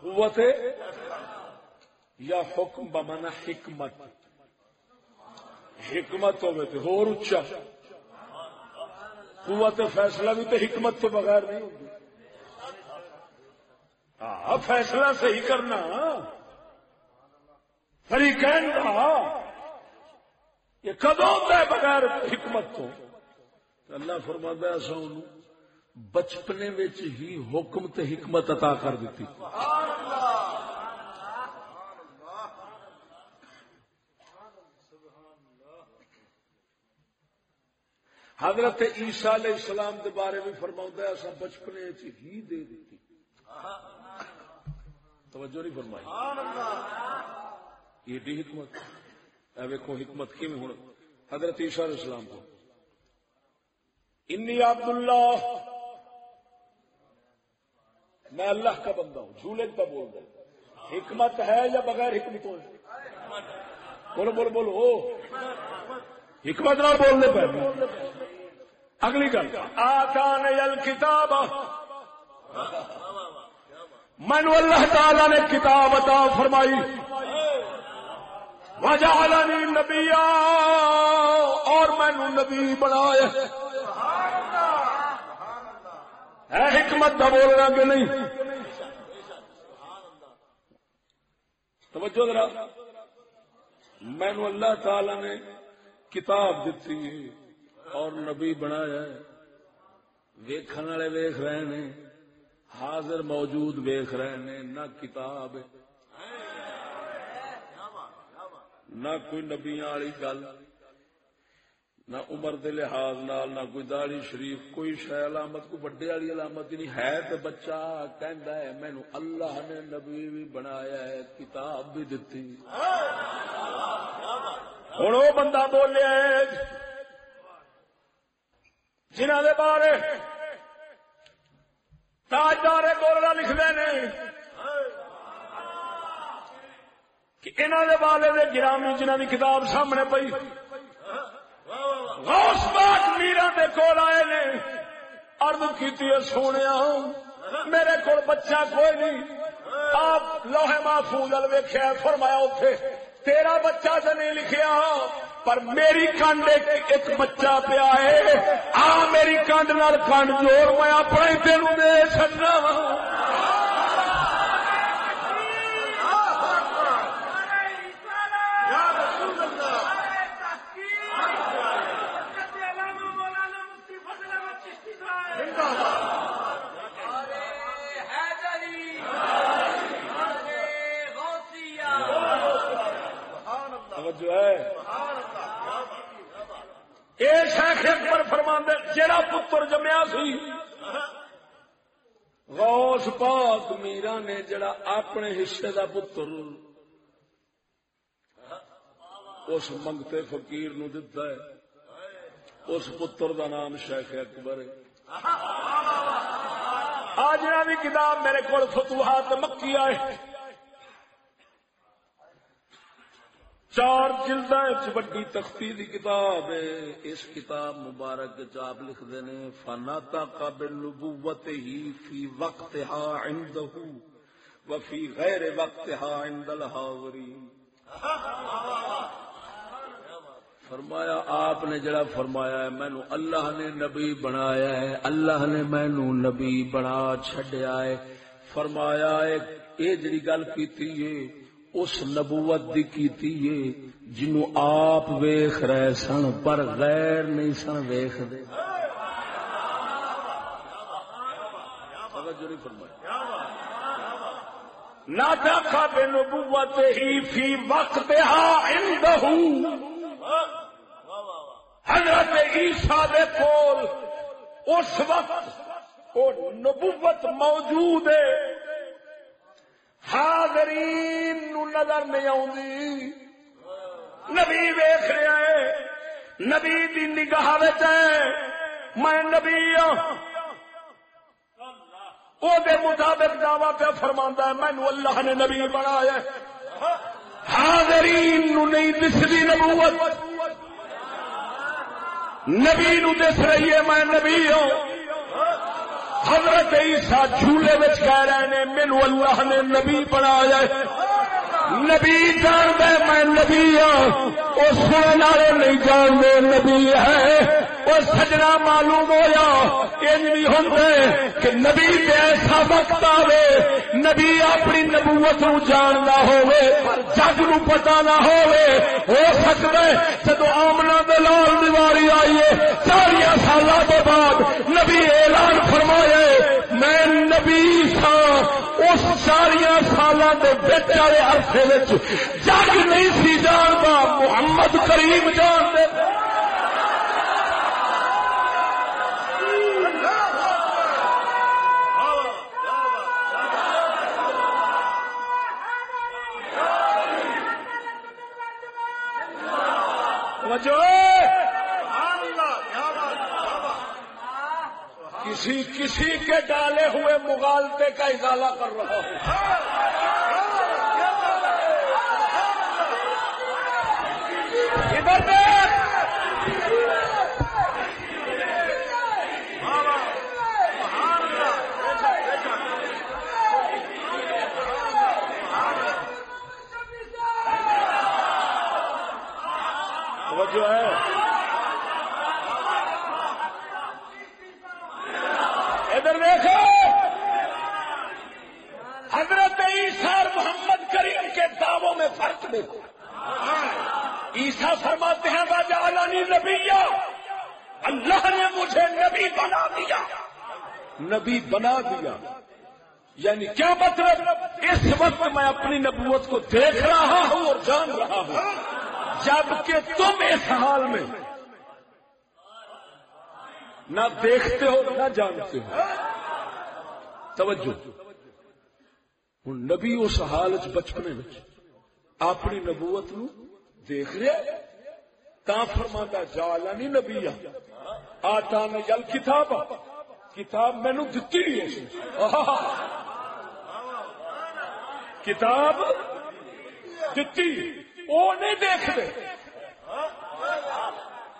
قوت یا حکم بمانا حکمت۔ حکمت ہوئے تو اور اچھا۔ قوت فیصلہ بھی تو حکمت تو بغیر نہیں ہوگی ہاں فیصلہ صحیح کرنا۔ فریقین کا یہ کدو ہے بغیر حکمت تو۔ اللہ فرماتا ایسا انہوں بچپنے وچ ہی حکم تے حکمت عطا کر دیتی۔ حضرت عیسیٰ علیہ السلام دے بارے میں فرماؤں ہے ایسا بچپنے ہی دے دیتی۔ توجہ نہیں فرمائی۔ یہ بھی حکمت۔ اے ویکھو، حکمت کی میں حضرت عیسیٰ علیہ السلام کو۔ انی عبداللہ میں اللہ کا بندہ ہوں، جھولے کا بول رہا حکمت ہے یا بغیر حکمتوں بولو بولو بولو حکمت نہ بولنے پہ۔ اگلی گل۔ آکان یل کتاب من اللہ تعالی نے کتاب عطا فرمائی۔ وجعلنی نبیا۔ اور میں نبی بنایا۔ ہے حکمت کا بولنا کہ نہیں؟ توجہ ذرا۔ میں اللہ تعالی نے کتاب دیتی ہے۔ اور نبی بنایا ہے۔ ویکھن والے ویخ رہے نے، حاضر موجود ویخ رہے نے، نہ کتاب، نہ کوئی نبیاں والی گل، نہ عمر دے لحاظ نال، نہ کوئی داڑی شریف، کوئی شہ علامت، کوئی بڑے والی علامت نہیں۔ ہے تو بچہ کہندا ہے مینو اللہ نے نبی بھی بنایا ہے، کتاب بھی دتی۔ ہوں وہ بندہ بولیا ہے جنہ دے بارے تاجدار گولڈا لکھتے ہیں کہ انہوں دے بارے دے گرامی جنہ دی کتاب سامنے پئی، غوث پاک میرا دے کول آئے نے، عرض کیتی ہے سونے میرے کو بچہ کوئی نہیں، آپ لوہے محفوظ ال ویخیا فرمایا اتے تیرا بچہ تو نہیں لکھیا پر میری کنڈ ایک بچہ پیا ہے۔ آ میری کنڈ نال کنڈ جوڑ، میں اپنے تین دے سکنا جو شیخ اکبر جڑا پتر جمیا سی۔ غوث پاک میرا نے جڑا اپنے حصے دا پتر اس منگتے فقیر نو دتا ہے۔ اس پتر دا نام شیخ اکبر ہے۔ آج بھی کتاب میرے کو فتوحات مکی آئے۔ چار جلد وڈی تختی دی کتاب ہے۔ اس کتاب مبارک چاپ لکھ دینے فناتا قابل نبوت ہی فی وقت ہا عندہ وفی غیر وقت ہا عند الحاوری فرمایا، آپ نے جڑا فرمایا ہے مینو اللہ نے نبی بنایا ہے۔ اللہ نے مینو نبی بنا چھڈیا ہے۔ فرمایا ہے، اے جڑی گل کیتی ہے اس نبوت دی کیتی ہے جنو آپ ویخ رہے سن پر غیر نہیں سن ویخ دے نہ بے نبوت ہی فی وقت حضرت عیسیٰ دے کول اس وقت وہ نبوت موجود ہے۔ حاضرین نو نظر نہیں آؤں نبی ویخ رہا ہے۔ نبی دی نگاہ ہے۔ میں نبی ہوں وہ مطابق دعوی پہ فرما ہے مینو اللہ نے نبی بنایا حاضرین نو نہیں دسری نبوت۔ نبی نو دس رہی ہے، میں نبی ہوں حضرت عیسیٰ جھولے بچ کہہ رہے ہیں مینو اللہ نے نبی بنایا نبی جان دے، میں نبی ہوں وہ سننے والے نہیں جان دے، نبی ہے۔ وہ سجنا معلوم ہوا یہ ہوں کہ نبی تے ایسا وقت آوے، نبی اپنی نبوت نو جاننا ہوئے جگ نو پتا نہ ہو سکتا ہے، جدو آمنا دلال دیواری آئیے چالیا سال کے بعد نبی اعلان فرمائے میں نبی سا اس ساریا سال کے بچ والے عرصے جگ نہیں سی جانتا محمد کریم جان دے۔ کسی کسی کے ڈالے ہوئے مغالطے کا اضالہ کر رہا ہوں۔ ادھر جو ہے۔ ادھر دیکھو۔ حضرت عیسیٰ محمد کریم کے دعووں میں فرق دیکھو۔ عیسیٰ فرماتے ہیں باجالانی نبیا اللہ نے مجھے نبی بنا دیا۔ نبی بنا دیا۔ یعنی کیا مطلب؟ اس وقت میں اپنی نبوت کو دیکھ رہا ہوں اور جان رہا ہوں۔ جبکہ تم اس حال میں نہ دیکھتے ہو نہ جانتے ہو۔ توجہ۔ ہوں، نبی اس حال چ بچپنے میں اپنی نبوت نو دیکھ رہا تا فرما جالا نہیں نبی آتا نے جل کتاب کتاب مینو دتی کتاب دتی۔ وہ نہیں دیکھتے۔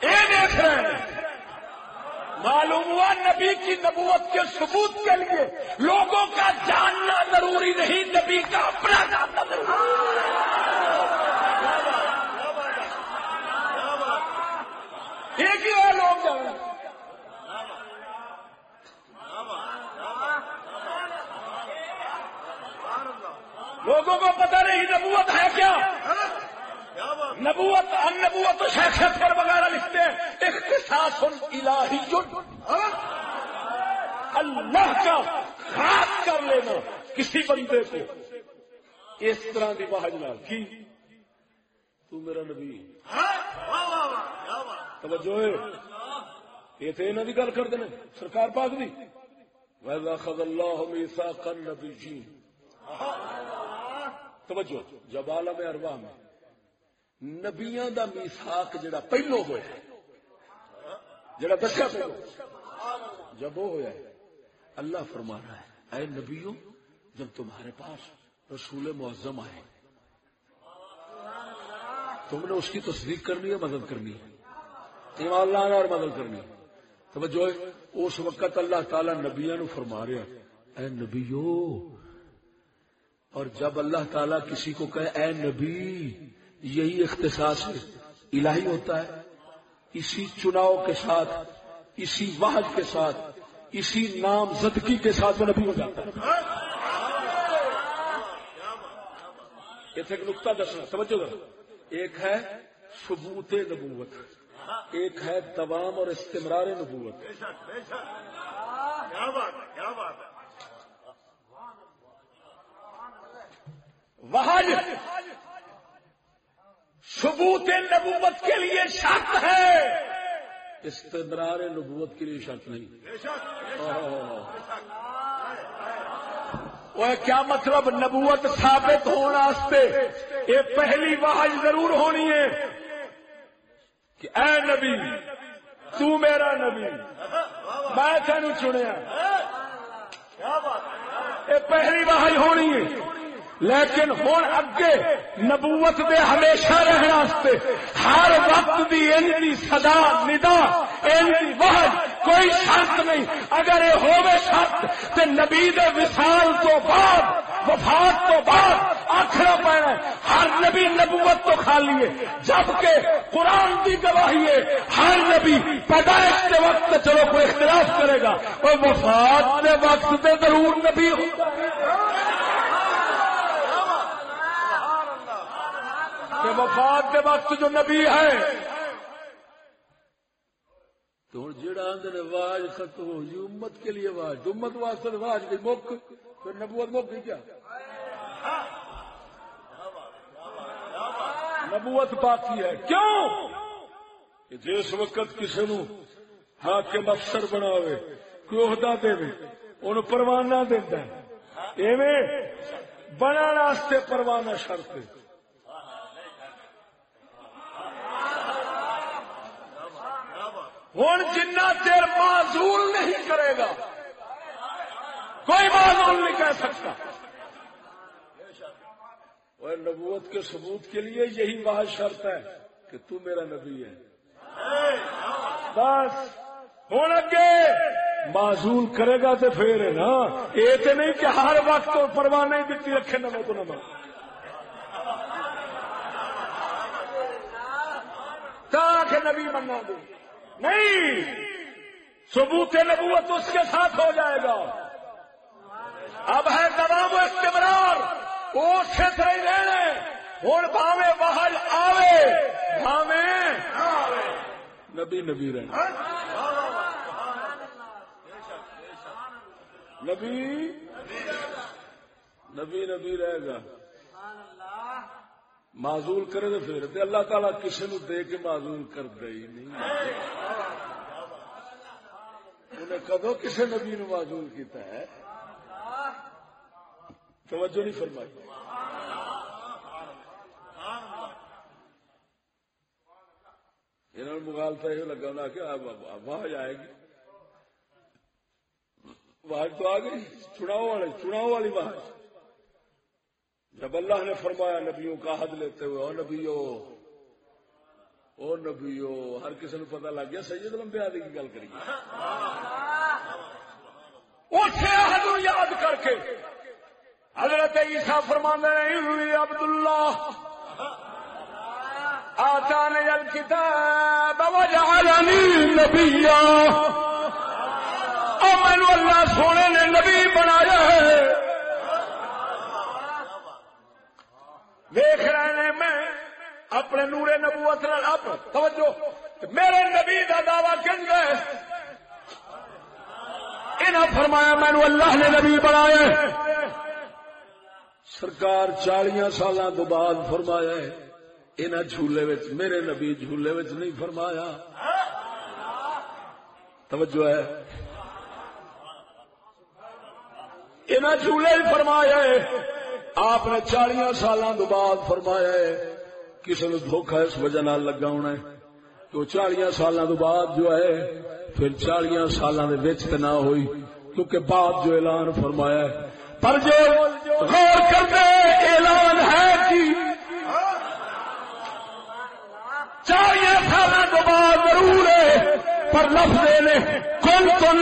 یہ دیکھ رہے ہیں۔ معلوم ہوا نبی کی نبوت کے ثبوت کے لیے لوگوں کا جاننا ضروری نہیں، نبی کا اپنا جاننا ضروری ایک ہی ہے لوگ جانا لوگوں کو پتہ نہیں نبوت ہے کیا۔ نبوت ان نبوت شیخت پر وغیرہ لکھتے ہیں۔ اختصاص الہی ہاں؟ اللہ کا خاص کر لینا کسی بندے کو۔ اس طرح کی بہج نہ کی۔ تو میرا نبی۔ ہاں؟ توجہ یہ تو یہاں کی گل کرتے ہیں سرکار پاک دی۔ ویزا خد اللہ میسا کر نبی جی توجہ، جب عالم اربا میں۔ نبیا دا میساک جڑا پہلو ہوا جڑا دسیا پہلو۔ جب وہ ہوا اللہ فرما رہا ہے، اے نبیوں، جب تمہارے پاس رسول معظم آئے، تم نے اس کی تصدیق کرنی ہے، مدد کرنی ہے۔ ایمان لانا اور مدد کرنی ہے۔ توجہ، اس وقت اللہ تعالی نبیا نو فرما رہا اے نبیو اور جب اللہ تعالی کسی کو کہے، اے نبی یہی اختصاص الہی ہوتا ہے۔ اسی چناؤ کے ساتھ اسی واحد کے ساتھ اسی نام زدگی کے ساتھ وہ نبی ہو جاتا ہے۔ ایک نقطہ دسنا سمجھو گا ایک ہے ثبوت نبوت ایک ہے دوام اور استمرار نبوت۔ وہاں ثبوت نبوت کے لیے شرط ہے۔ استمرار نبوت کے لیے شرط نہیں۔ وہ کیا مطلب نبوت ثابت ہونے یہ پہلی واحد ضرور ہونی ہے کہ اے نبی، تو میرا نبی۔ میں تین چنیا۔ یہ پہلی بہائی ہونی ہے۔ لیکن ہوں اگے نبوت دے ہمیشہ رہنے ہر وقت دی ان کی سدا ندا، ان کی وحد کوئی شرط نہیں۔ اگر یہ ہوگی شرط تو نبی دے وصال تو بعد، وفات تو بعد آخر پینا ہر نبی نبوت تو خالی ہے۔ جبکہ قرآن کی گواہی ہے، ہر نبی پیدائش کے وقت چلو کوئی اختلاف کرے گا۔ اور وفات کے وقت سے ضرور نبی ہوگا کہ وفات کے وقت جو نبی ہے، تو ہوں جڑا آدھے آواز ختم ہو جی امت کے لیے آواز امت واسطے آواز کی مک، پھر نبوت مک گئی کیا؟ نبوت باقی ہے۔ کیوں؟ کہ جس وقت کسی نو حاکم افسر بناوے، کوئی عہدہ دے ان پروانہ دینا ایویں بنا پروانہ شرط ہے۔ ہوں جنا چیر معذول نہیں کرے گا، کوئی معذول نہیں کہہ سکتا۔ اور نبوت کے ثبوت کے لیے یہی وہ شرط ہے کہ تو میرا نبی ہے۔ بس۔ ہوں اگے۔ معذول کرے گا تو پھر ہے نا۔ یہ تو نہیں کہ ہر وقت پرواہ نہیں دیتی، رکھے نمو تو نمو تاکہ نبی بننا دوں نہیں! ثبوت نبوت اس کے ساتھ ہو جائے گا۔ اب ہے دبام استمرار۔ وہ چھتر ہی لینے۔ ہوں بھاوے باہر آوے۔ بھاوے نبی نبی رہے۔ نبی نبی نبی رہے گا۔ معذول کرے تو پھر اللہ تعالیٰ کسی نو دے کے معذول کر دے نہیں۔ انہیں کدو کسی نبی نو معذول کیتا ہے؟ توجہ نہیں فرمائی۔ انہوں نے مغالتا یہ لگا انہیں کہ آواز آئے گی۔ آواز تو آ گئی۔ چناؤ والی چناؤ والی آواز۔ جب اللہ نے فرمایا نبیوں کا حد لیتے ہوئے، او نبیو او نبیو، ہر کسی نے پتا لگ گیا سید لمبے آدھی کی گل کریے حد یاد کر کے حضرت عیسیٰ فرمانے نہیں عبد اللہ آتا نے جل کتاب نبیا مینو اللہ سونے نے نبی بنایا ہے۔ ویخ رہے ہیں میں، اپنے نورے نبوت اب توجہ میرے نبی کا دعوی کن گئے انہیں فرمایا میں اللہ نے نبی بنایا سرکار چالیا سال تو بعد فرمایا ان جھولے میرے نبی جھولے نہیں فرمایا۔ توجہ ہے۔ ان جھولے فرمایا آپ نے چالیا سال بعد فرمایا ہے، کسی نے دھوکھا اس وجہ نال لگا ہونا ہے۔ تو چالیا سال بعد جو ہے، پھر چالیا سال نہ ہوئی۔ کیونکہ بعد جو اعلان فرمایا ہے۔ پر جو غور کرتے اعلان ہے کہ چالیا سال بعد ضرور ہے، پر لفظ نے کل تو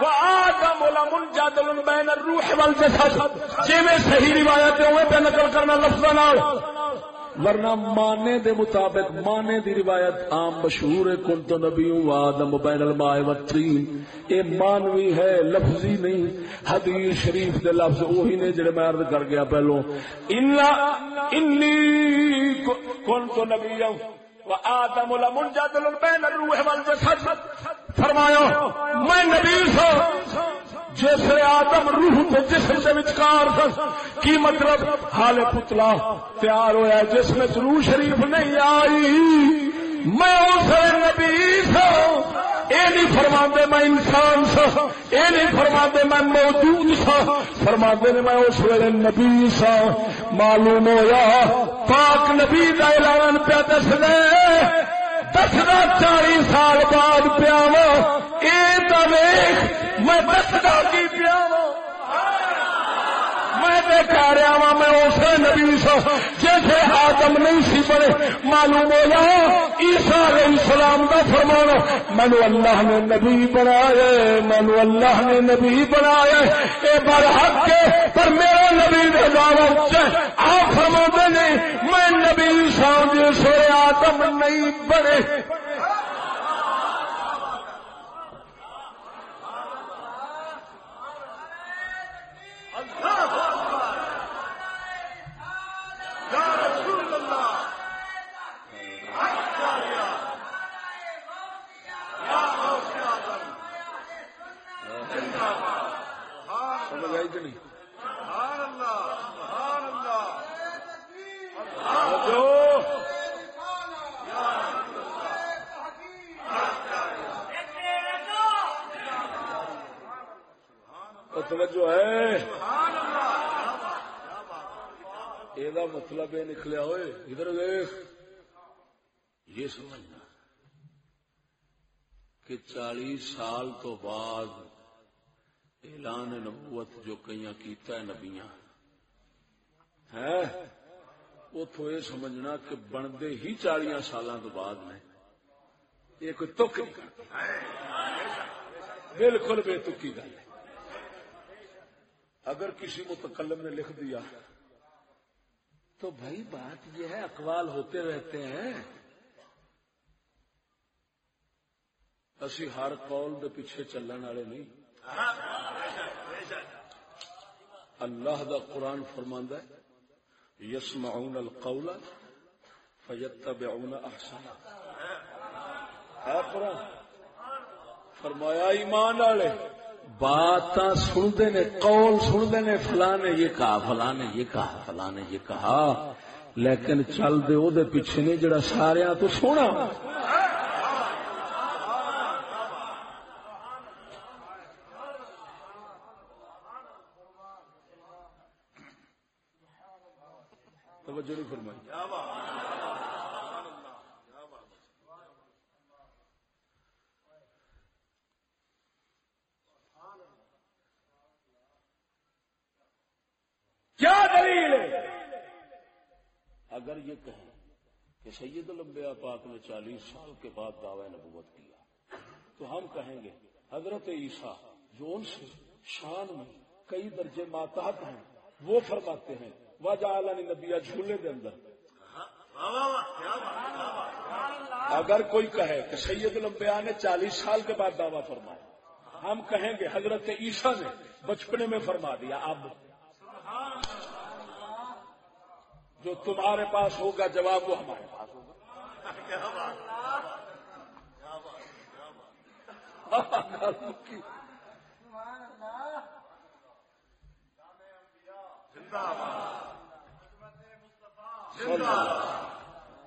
نبیا آدم منجادل بین الروح والجسد. جی میں صحیح روایت ہوئے پہ نقل کرنا لفظ نال ورنہ مانے دے مطابق مانے دی روایت عام مشہور ہے کن تو نبی آدم بین الماء والطین. اے مانوی ہے، لفظی نہیں. حدیث شریف دے لفظ وہی نے جڑے میں عرض کر گیا پہلو. الا انی کن تو نبی آدم لمنجادل بین الروح والجسد۔ فرمایا میں نبی سا جس آدم روح کے جسم کے وچکار کی مطلب؟ حال پتلا، تیار ہویا جس میں روح شریف نہیں آئی، میں اس نبی سا یہ نہیں فرما دے میں انسان سا یہ نہیں فرما دے میں موجود سا۔ فرما دے میں اس ویلے نبی سا۔ معلوم ہوا پاک نبی کا اعلان پیا دس دے دسنا چالی سال بعد پیا یہ ویخ، میں دسنا کی پیاو میں رہا وا میں اسے نبی سو جیسے آدم نہیں سی بڑے معلوم ہو جاؤ عیسا علیہ السلام کا فرمانا مینو اللہ نے نبی بنایا مینو اللہ نے نبی بنایا یہ بر حق کے، پر میرا نبی دعوی آپ فرما نے، میں نبی سا جیسے آدم نہیں بنے یا رسول اللہ سمجھ آئی کہ نہیں سبحان اللہ سبحان اللہ جو تو توجہ ہے۔ یہ مطلب یہ نکلیا ہوئے۔ ادھر ویخ یہ سمجھنا کہ چالیس سال تو بعد اعلان نبوت جو کئی کیتا ہے نبیاں۔ ہے؟ اتو یہ سمجھنا کہ بنتے ہی چالیا سال بعد نے۔ یہ کوئی تک نہیں۔ کرتا بالکل بے تکی گل ہے۔ اگر کسی متکلم نے لکھ دیا تو بھائی بات یہ ہے، اقوال ہوتے رہتے ہیں۔ اسی ہر قول دے پیچھے چلن والے نہیں۔ اللہ دا قرآن فرماندا ہے، یسمعون القول فیتبعون احسنا ہے ہاں قرآن۔ فرمایا، ایمان والے بات سنتے نے، قول سنتے نے، فلاں نے یہ کہا، فلاں نے یہ کہا، فلاں نے یہ کہا، لیکن چل دے او دے پیچھے نہیں جڑا سارے تو سونا توجہ نہیں فرمائی کیا دلیل ہے اگر یہ کہیں کہ سید الانبیاء پاک نے چالیس سال کے بعد دعوی نبوت کیا۔ تو ہم کہیں گے، حضرت عیسیٰ جو ان سے شان میں کئی درجے ماتحت ہیں، وہ فرماتے ہیں واجہ عالانی نبیہ جھولے کے اندر۔ اگر کوئی کہے کہ سید الانبیاء نے چالیس سال کے بعد دعویٰ فرمایا، ہم کہیں گے، حضرت عیسیٰ نے بچپنے میں فرما دیا، اب جو تمہارے پاس ہوگا جواب وہ ہمارے پاس ہوگا۔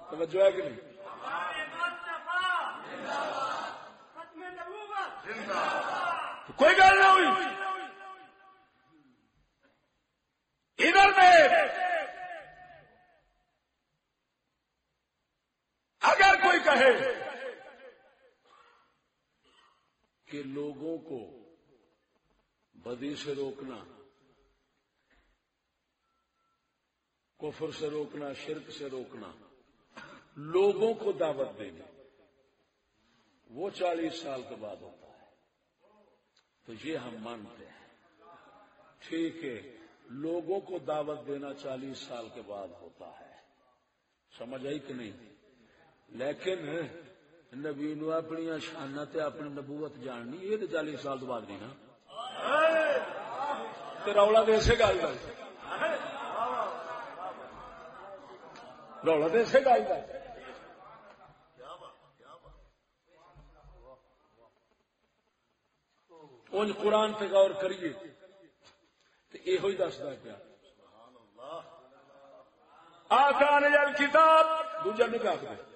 توجہ ہے کہ نہیں؟ کوئی گل نہ ہوئی۔ ادھر میں کہے کہ لوگوں کو بدی سے روکنا، کفر سے روکنا، شرک سے روکنا، لوگوں کو دعوت دینا، وہ چالیس سال کے بعد ہوتا ہے۔ تو یہ ہم مانتے ہیں۔ ٹھیک ہے، لوگوں کو دعوت دینا چالیس سال کے بعد ہوتا ہے۔ سمجھ آئی کہ نہیں؟ لیکن نبی نو اپنی شانہ تے اپنی نبوت جاننی، یہ تو چالیس سال تو بعد نہیں نا۔ رولا تو اسی گل کا رولا تو اسی گل کا ان قرآن پہ غور کریے۔ تو یہ دستا پیا۔ آسان جل کتاب، دوجا نہیں کہتے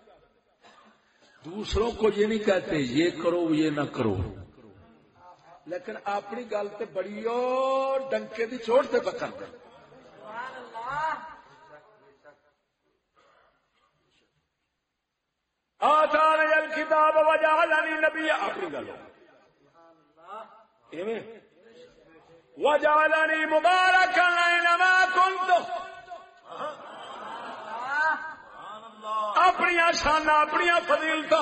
دوسروں کو یہ نہیں کہتے، یہ کرو، یہ نہ کرو۔ لیکن اپنی گل تے بڑی اور ڈنکے دی چوٹ تے پکڑ دے آتان کتاب وجعلنی نبی اپنی گل ایویں۔ وجعلنی مبارکا اینما کنت اپنی شان اپنی فضیلت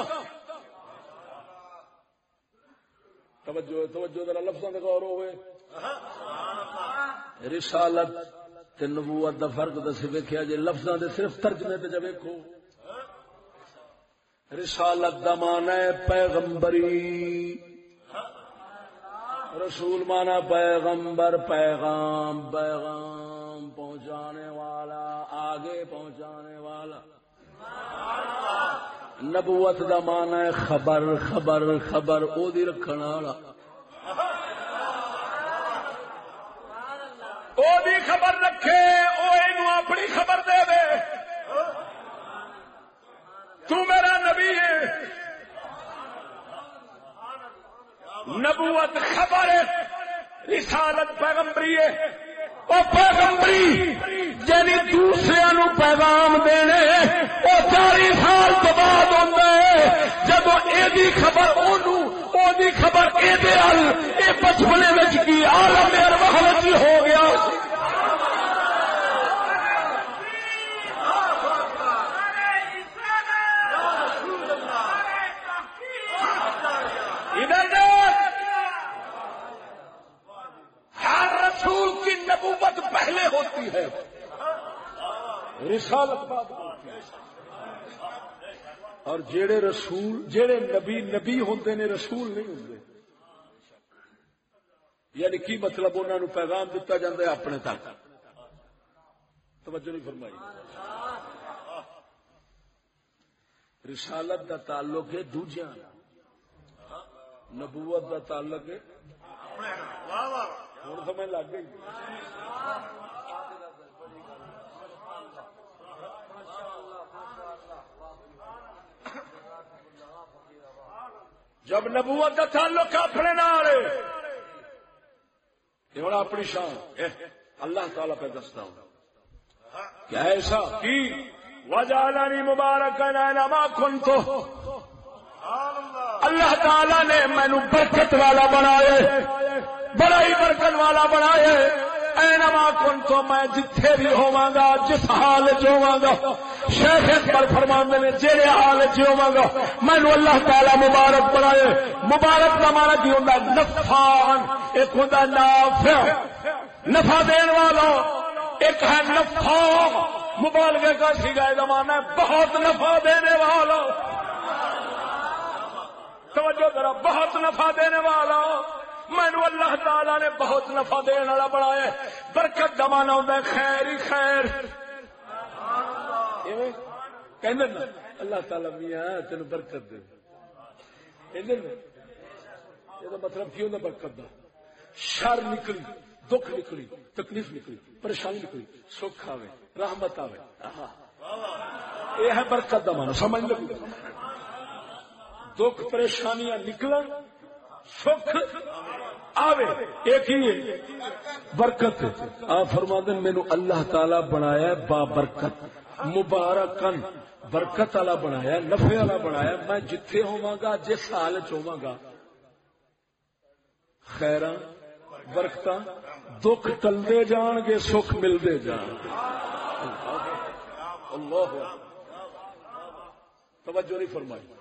توجہ توجہ، ذرا لفظوں کا غور ہوئے۔ رسالت تے نبوت دا فرق دس ویکھیا، جے لفظاں دے صرف ترجمے تے جے ویکھو۔ رسالت دا معنی ہے پیغمبری۔ رسول مانا پیغمبر، پیغام پیغام پہنچانے والا، آگے پہنچانے والا۔ نبوت دا مانا ہے خبر خبر خبر، او دی رکھن والا۔ او دی خبر رکھے، او اینو اپنی خبر دے دے۔ تو میرا نبی ہے۔ نبوت خبر ہے، رسالت پیغمبری ہے۔ وہ پیغمبری جنی دوسرے نو پیغام دینے وہ چالی سال تو بعد ہوتا ہے جب یہ خبر اونو خبر یہ بچپنے میں کی عالم ارواح ہو گیا ادھر دیکھ ہر رسول کی نبوت پہلے ہوتی ہے۔ رسالت بعد ہوتی ہے۔ اور جڑے رسول جڑے نبی نبی ہوندے نے رسول نہیں ہوندے۔ یعنی کی مطلب انہوں نے پیغام دیتا جاتا ہے اپنے تک؟ توجہ نہیں فرمائی۔ رسالت دا تعلق ہے دوجیاں نبوت دا تعلق ہے۔ ہوں سمجھ لگ گئی۔ جب نبوت کا تعلق اپنے نال ہوں اپنی شان۔ اللہ تعالی پہ دستا ہوں۔ کیا ایسا؟ کی؟ وجالانی مبارک نما کن تو اللہ تعالی نے مینو برکت والا بنایا بڑا ہی برکت والا بنایا اینما کن تو میں جتھے بھی ہوا گا، جس حال چ ہوا گا شیخ اکبر فرماندے نے جہے حال چ گا مینو اللہ تعالی مبارک بنائے۔ مبارک کا مانا کی ہوں نفان ایک ہوں نافع۔ نفع دین والا، ایک ہے نفع مبالغے کا سگائے زمانہ ہے بہت نفع دینے والا۔ توجہ ذرا، بہت نفع دینے والا۔ مینو اللہ تعالی نے بہت نفع دینے والا بنایا برکت دمانا ہوتا ہے خیر ہی خیر۔ ایویں نا، اللہ تعالی میاں تین برکت دے۔ کہندے نا، یہ مطلب کی ہوتا برکت دا۔ شر نکلی، دکھ نکلی، تکلیف نکلی، پریشانی نکلی، سکھ آوے، رحمت آوے۔ یہ ہے برکت دا مانا سمجھ لگی دکھ، پریشانیاں نکلن، سکھ آوے۔ ایک ہی برکت۔ آ فرما دن مینو اللہ تعالی بنایا با برکت۔ مبارکن، برکت والا بنایا نفے والا بنایا، میں جتھے ہوا گا جس حال چوا گا خیر برکت دکھ ٹلتے جان گے، سکھ ملتے جان گے۔ اللہ توجہ نہیں فرمائی۔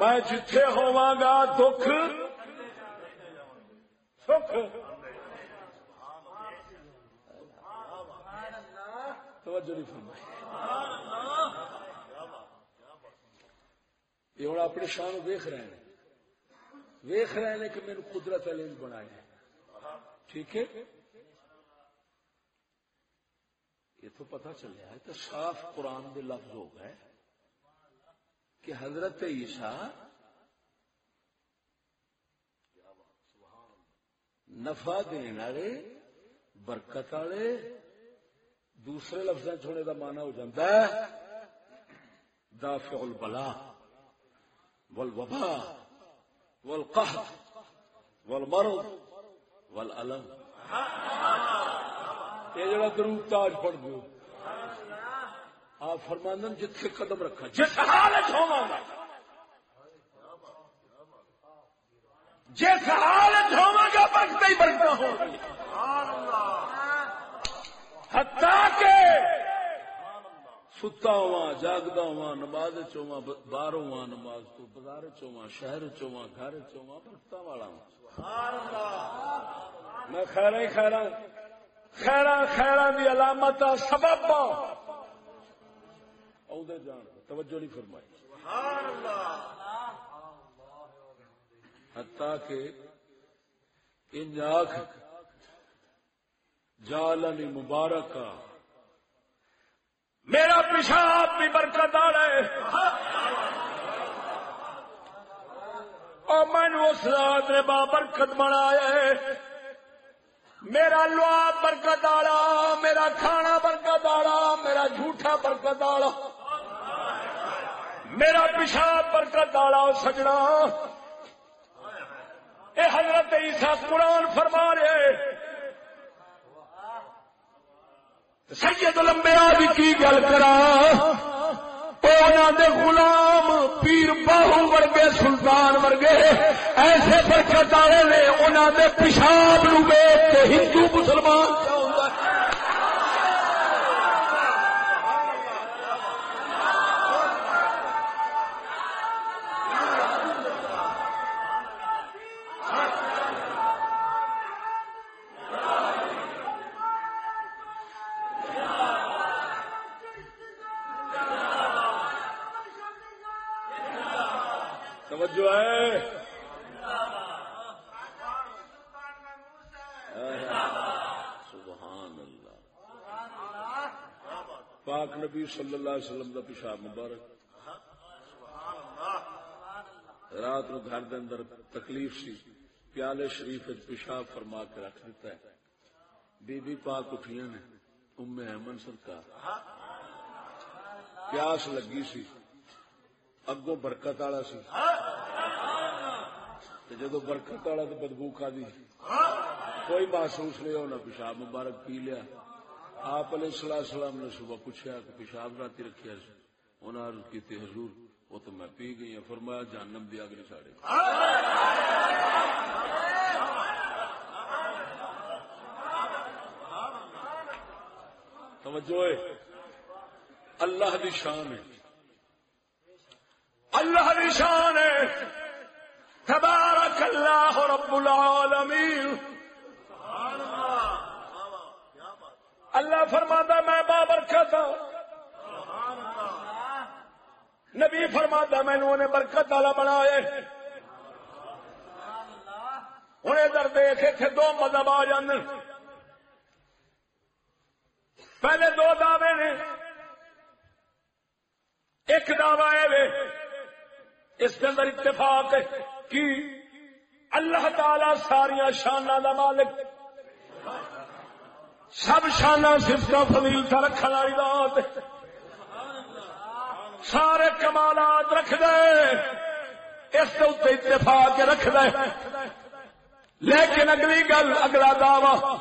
میں جتھے ہوا گا دکھ، سکھ۔ توجہ نہیں فرمائی۔ یہ ہوں اپنی شان ویخ رہے ہیں۔ ویخ رہے ہیں کہ میرے قدرت علم بنائے ہیں ٹھیک ہے؟ یہ تو پتا چلیا ہے تو صاف قرآن دے لفظ ہو گئے کہ حضرت عیسیٰ نفع دین والے، برکت والے دوسرے لفظ چھوڑنے کا مانا ہو جاتا ہے، دافع البلا والوبا والقحط والمرض والالم۔ یہ جڑا درود تاج پڑھ دو آپ فرماندن جتھے قدم رکھا، جس حالت ہوا جس حالت ہوا گا برکتا ہی برکتا ہوگی حتیٰ کہ ستا ہوا جاگدا ہوا نماز چواں باہر ہوا نماز تو، بازار چواں شہر چواں گھر چواں برکتا والا میں خیر ہی خیر خیر خیر دی علامت سبب عہدے جان، توجہ نہیں فرمائی۔ حتیٰ کہ ان آنکھ جالنی مبارک میرا پیشاب بھی برکت آ رہے اور میں نے اس رات نے با برکت بنایا ہے۔ میرا لوا برکت آڑا میرا کھانا برکت آڑا میرا جھوٹا برکت آڑا میرا پیشاب برکت آڑا سجنا۔ اے حضرت عیسیٰ قرآن فرما رہے سید لمبیا بھی کی گل کرا؟ دے غلام پیر باہو ورگے، سلطان ورگے، ایسے برکت والے نے انہوں دے پیشاب نو ویچ ہندو مسلمان توجہ ہے سبحان اللہ پاک نبی صلی اللہ علیہ وسلم کا پیشاب مبارک۔ رات نو گھر دے اندر تکلیف سی، پیالے شریف پیشاب فرما کے رکھ دیتا ہے۔ بی بی پاک اٹھیاں نے، ام احمد سرکار۔ پیاس لگی سی، اگوں برکت والا سی۔ جدو برکت والا تو بدبو کا دی، کوئی محسوس نہیں ہونا پیشاب مبارک پی لیا۔ آپ علیہ السلام سلام نے صبح پوچھا کہ پیشاب رات رکھا انہوں نے کی حضور، وہ تو میں پی گئی ہوں۔ فرمایا جانم دیا اگلے ساڑے توجہ اللہ دی شان ہے۔ اللہ دی شان ہے۔ تبارک اللہ رب العالمین۔ اللہ فرماتا میں بابرکت ہاں۔ نبی فرماتا میں نے برکت والا بنایا ہوں ادھر دیکھ اتنے دو مذہب آ جاندے پہلے دو دعوے نے۔ ایک دعوی ہے اس کے اندر اتفاق ہے کہ اللہ تعالی ساریا شانہ دا مالک۔ سب شانہ سفت فضیلتا رکھنے والی بات سارے کمالات رکھ دے۔ اس کے اتفاق رکھ دے۔ لیکن اگلی گل، اگلا دعوی۔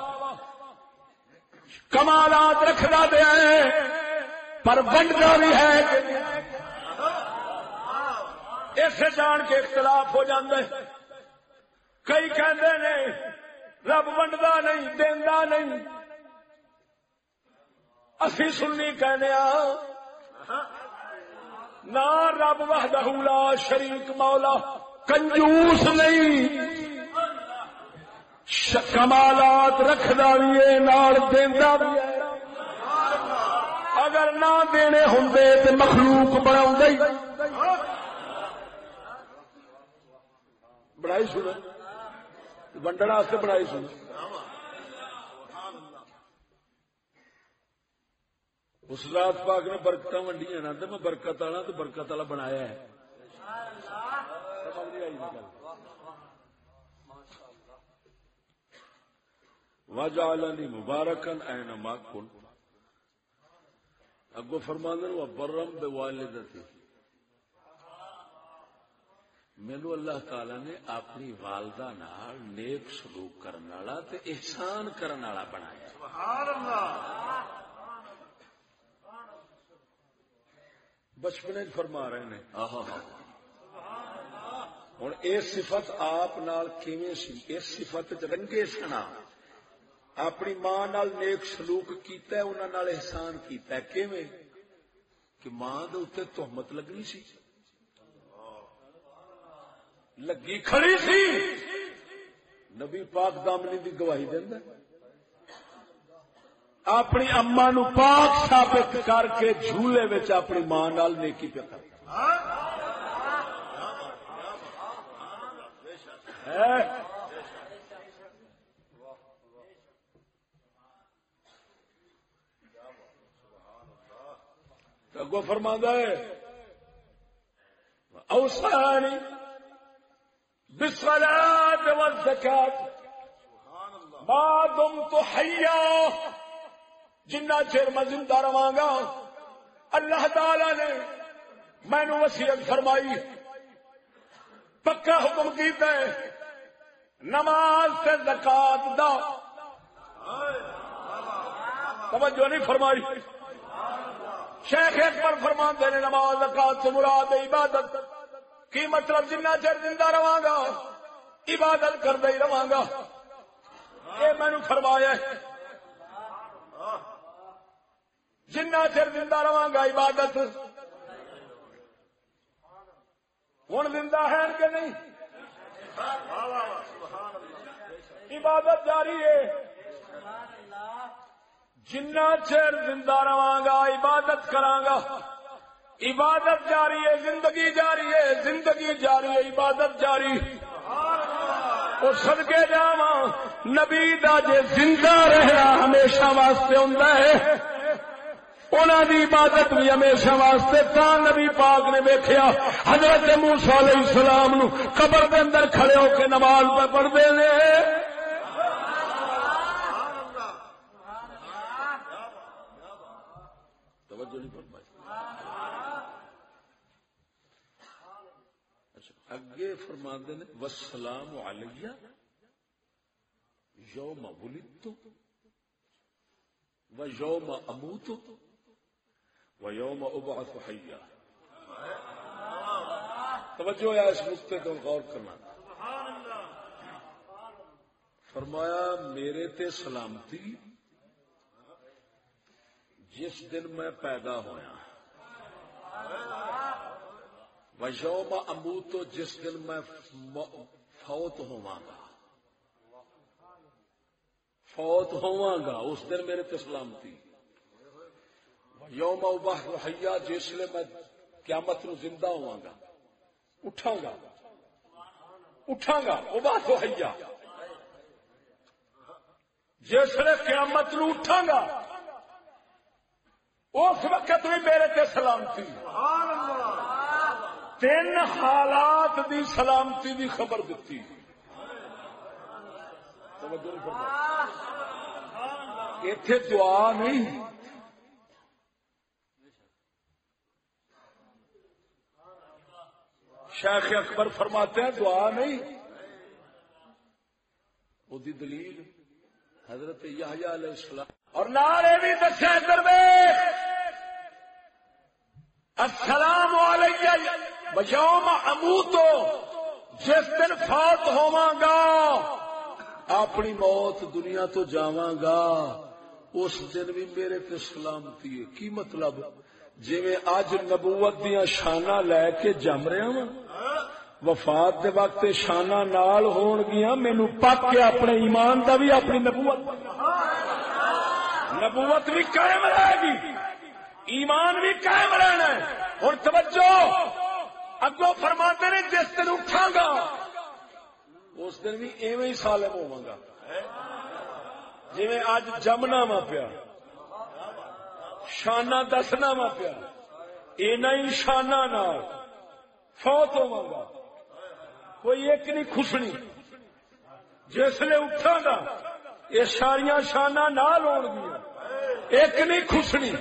کمالات رکھنا دیا ہے پر بنڈا بھی ہے۔ اس جان کے اختلاف ہو جاندے۔ کئی کہندے نے، رب ونڈدا نہیں، دیندا نہیں۔ اسی سننی کہنے نہ رب وحدہ لا شریک مولا، کنجوس نہیں۔ کمالات رکھدا بھی ہے، نال دیندا بھی ہے۔ اگر نہ دینے ہوں تو مخلوق بنا بڑائی سنا ونڈن واسطے بڑائی سنا اس رات پاک نے برکت ونڈیاں نا تو میں برکت والا تو برکت والا بنایا ہے۔ وجعلنی مبارکن اینما کنت اگو فرماندن وہ برم بے والدتی مینو اللہ تعالی نے اپنی والدہ نال نیک سلوک کرنے والا تے احسان کرنے والا بنایا۔ سبحان اللہ۔ بچپنے فرما رہے ہیں ہوں یہ صفت آپ سی؟ اس صفت رنگے سنا اپنی ماں نال نیک سلوک کیتا ہے انہاں نال احسان کیتا ہے۔ کیویں؟ کہ ماں دے اوتے تہمت لگنی سی۔ لگی کھڑی سی۔ نبی پاک دامنی دی گواہی دیندا ہے۔ اپنی اما نو پاک ثابت کر کے جھولے وچ اپنی ماں نال نیکی پہ کر۔ اگو فرما ہے اوسانی بسلاد والزکات ما دمت حیا۔ جنہ چر میں زندہ رہا گا، اللہ تعالی نے مینو وسیعت فرمائی۔ پکا حکم کیتا ہے، نماز سے زکات دا۔ توجہ نہیں فرمائی۔ شیخ اکبر فرما نے نماز زکات سے مراد عبادت۔ کی مطلب جنہ چر زندہ رہا گا، عبادت کرتا ہی رہا گا۔ یہ مینو فرمایا ہے۔ جنہ چر زندہ رہا گا عبادت۔ ہوں زندہ ہے کہ نہیں؟ عبادت جاری ہے۔ جنہ چر زندہ رہا گا عبادت گا۔ عبادت جاری ہے، زندگی جاری ہے، زندگی جاری ہے، عبادت جاری۔ وہ سدکے جا نبی دا جے زندہ رہنا ہمیشہ واسطے ہوں انہوں دی عبادت بھی ہمیشہ واسطے تا نبی پاک نے ویکیا حضرت موسا علیہ السلام نو قبر دے اندر کھڑے ہو کے نماز پہ پڑھتے ہیں اچھا، اگے فرما نے وسلام علیہ یوم ولدت و یوم اموت و یوم ابعث حیا توجہ ہے اس نقطے کو غور کرنا۔ فرمایا، میرے تے سلامتی، جس دن میں پیدا ہویا۔ و یوم اموت جس دن میں فوت ہوا گا۔ فوت ہوا گا، اس دن میرے تے سلامتی۔ یوم اوباہ حیا جسے میں قیامت نو زندہ ہوا گا اٹھا گا اٹھا گا ابا تو حیا جسے قیامت نو اٹھا گا اس وقت بھی میرے تے سلامتی۔ تین حالات دی سلامتی دی خبر دیتی اتے دعا نہیں۔ شیخ اکبر فرماتے ہیں، دعا نہیں۔ وہ دلیل حضرت علیہ السلام۔ اور نعرے بھی دسے ادھر السلام علیکم۔ بجوم امو تو جس دن فوت ہوا گا، اپنی موت دنیا تو جاواں گا۔ اس دن بھی میرے تے سلامتی ہے۔ کی مطلب؟ جی اج نبوت دیا شانہ لے کے جم رہا ہاں وا وفات دے وقت شانہ نال ہون گیا مینو پک کے اپنے ایمان دا بھی اپنی نبوت۔ نبوت بھی قائم رہے گی، ایمان بھی قائم رہنا ہے۔ اور توجہ اگو فرماتے نے، جس دن اٹھا گا، اس دن بھی ایویں ہی سالم ہوا گا۔ جی اج جمنا وا پیا۔ شانہ دسنا وا پیا۔ اینا ہی شانہ نال۔ فوت ہوا گا۔ کوئی ایک نہیں خوشنی جسے اٹھا گا، یہ ساریا شانہ نال ہو گیا۔ ایک نہیں خوشنی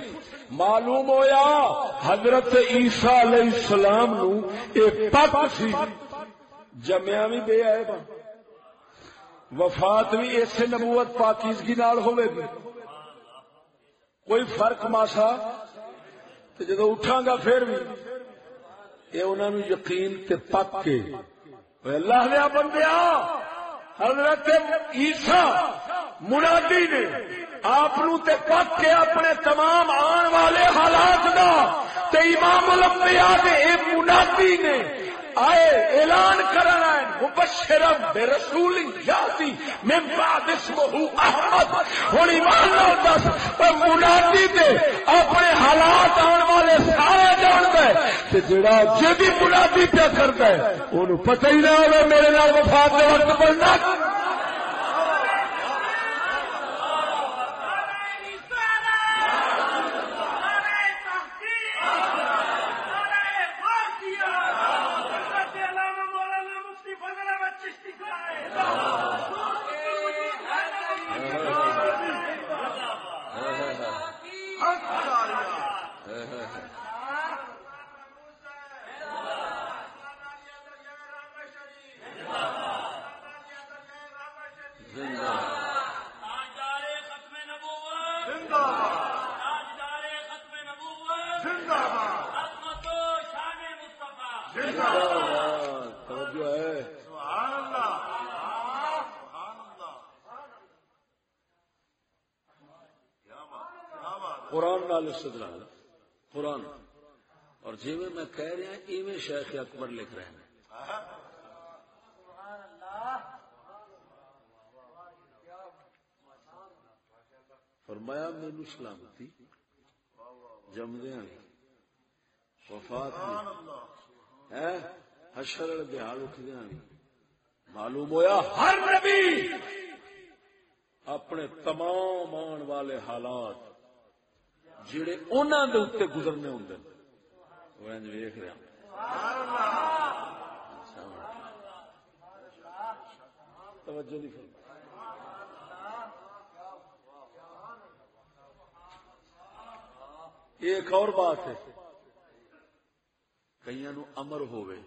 معلوم ہویا، حضرت عیسیٰ علیہ السلام نو ایک پک سی۔ جمیا بھی بے آئے گا وفات بھی اسے نبوت پاکیزگی نال ہوئے گی۔ کوئی فرق ماسا؟ جدو اٹھا گا پھر بھی یہ انہوں نے یقین تے پک کے۔ اللہ دیا بندیا حضرت عیسیٰ منادی نے آپ تے پک کے اپنے تمام آن والے حالات دا تے امام الانبیاء دے اے منادی نے آئے اعلان کرنا ہے برسول یاتی من بعد اسمه احمد۔ ہن ایمان نال دس، پر منادی تے اپنے حالات آن والے سارے جاندا ہے تے جڑا جدی منادی پیا کردا ہے اونوں پتہ ہی نہ ہوے میرے نال وفات دے وقت پڑھنا استدلال قرآن۔ اور جی میں کہہ رہا ایویں شیخ اکبر لکھ رہے ہیں۔ فرمایا مینو سلامتی۔ جمدیا وفات حشر بحال اٹھدیا معلوم ہویا، ہر نبی اپنے تمام آن والے حالات جڑے انہوں دے اتنے گزرنے ہوں ویخ رہا توجہ فرما ایک اور بات ہے۔ کئی نو امر ہوئے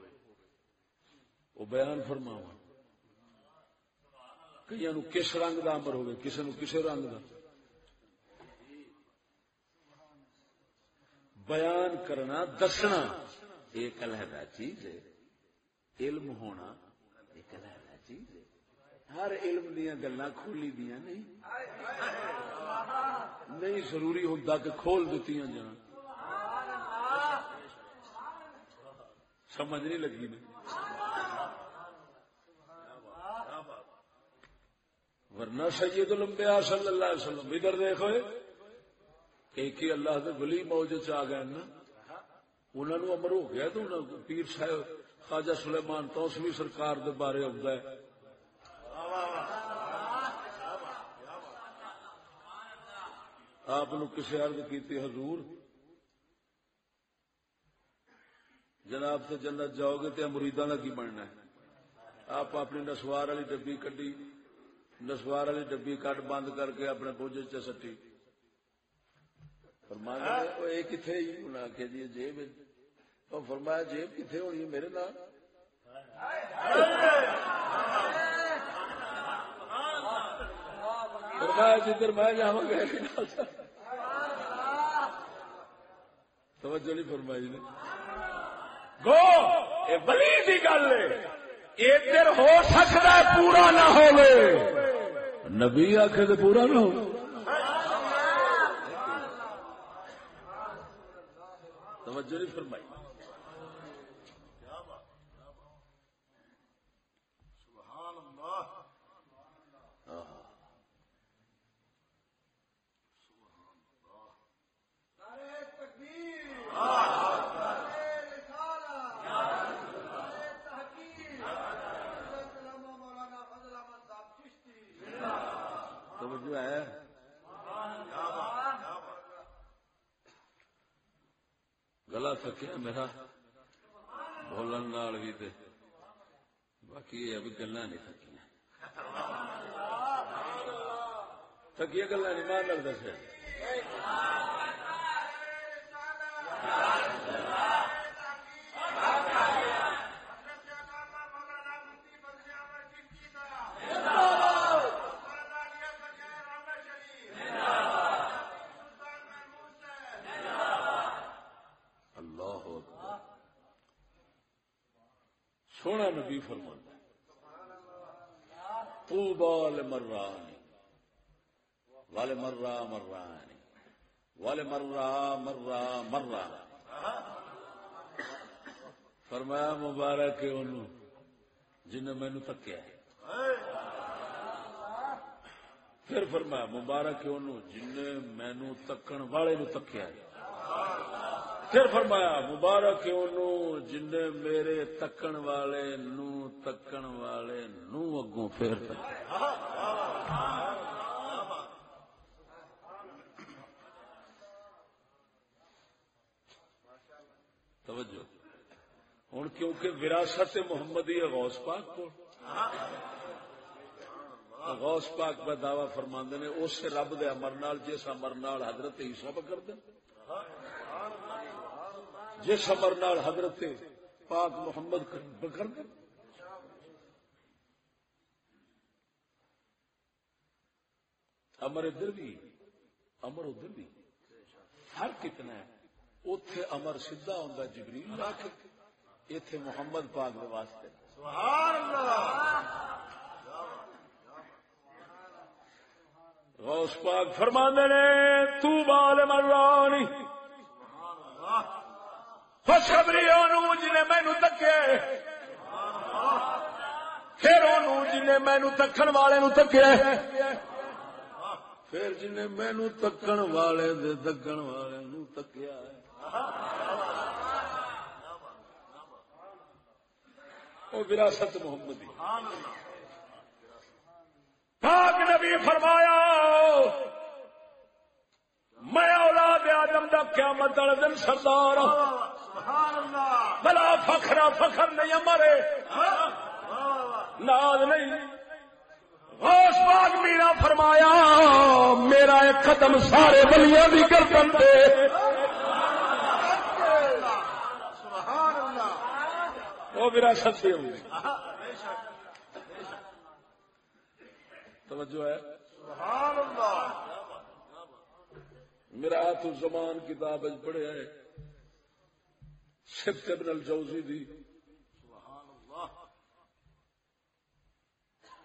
وہ بیان فرماوا کئی نو کس رنگ دا امر ہوئے کسی نو کسے رنگ دا؟ بیان کرنا، دسنا۔ ایک علیحدہ چیز ہے۔ علم ہونا ایک علیحدہ چیز ہے۔ ہر علم دیا گلا کھولی دیا نہیں۔ نہیں ضروری ہوتا کہ کھول دیتی جان سمجھ نہیں لگی نہیں ورنہ سید الانبیاء صلی اللہ علیہ وسلم، ادھر دیکھو۔ کہ اللہ کے ولی موج چ گئے نا؟ انہوں نے امر ہو گیا تو پیر صاحب خواجہ سلیمان تو اس بھی سرکار دے بارے آتا ہے۔ آپ کسی عرض کی حضور، جناب سے جنت جاؤ گے تو مریداں کا کی بننا ہے؟ آپ اپنی نسوار والی ڈبی کڈی، نسوار والی ڈبی کٹ بند کر کے اپنے بوجھ چ سٹی۔ فرمایا یہ کتنے انہیں آخیا جی جیب فرمایا جیب کتنے ہونی ہے میرے نام فرمایا جدھر میں جا گا توجہ نہیں فرمائی نے۔ گو یہ بلی کی گل ہے۔ ادھر ہو سکتا ہے پورا نہ ہو نبی آخر پورا نہ ہو توجہ نہیں فرمائی گلا تھکیا میرا بولن نال بھی تے باقی یہ ابھی گلا نہیں تھکیا تھکیا گلا نہیں مان دس سونا نبی فرما تو بال مرانی والے مرا مرانی والے مرا مرا مرا فرمایا مبارک انہوں جنہیں مینو تکیا پھر فرمایا، مبارک انہوں جنہیں مینو تکن والے نو تکیا ہے۔ پھر فرمایا، مبارک انہوں، جن میرے تکن والے نو تکن والے نو اگوں پھر تکیا توجہ۔ ہوں کیونکہ وراثت محمدی ہے غوث پاک کو غوث پاک کا دعوی فرما نے، اس رب دے امر نال، جس امر نال حضرت عیسیٰ کر دیں جس امر نال حضرت پاک محمد کر دیں امر ادھر بھی، امر ادھر بھی۔ فرق کتنا ہے؟ اتے امر سیدا ہوں جبریل کے اتے محمد پاک واسطے۔ غوث پاک فرما نے، تو بال مرانی خوشخبری انہوں جنہیں مینو تکے۔ پھر انہوں جنہیں مینو تکن والے نو تکے۔ پھر جنہیں مینو تکن والے دے تکن والے نو تکیا ہے۔ وہ وراثت محمدی پاک نبی فرمایا میں اولاد آدم دا قیامت والے دن سردار اللہ۔ بلا فخرا فخر نہیں مرے ناز نہیں۔ غوث پاک میرا فرمایا میرا ایک قدم سارے بلیاں بھی گردن دے سبحان اللہ وہ میرا سچے ہوں توجہ ہے۔ سبحان اللہ میرا ہاتھ زمان کتاب پڑھے ہے سبت ابن الجوزی دی۔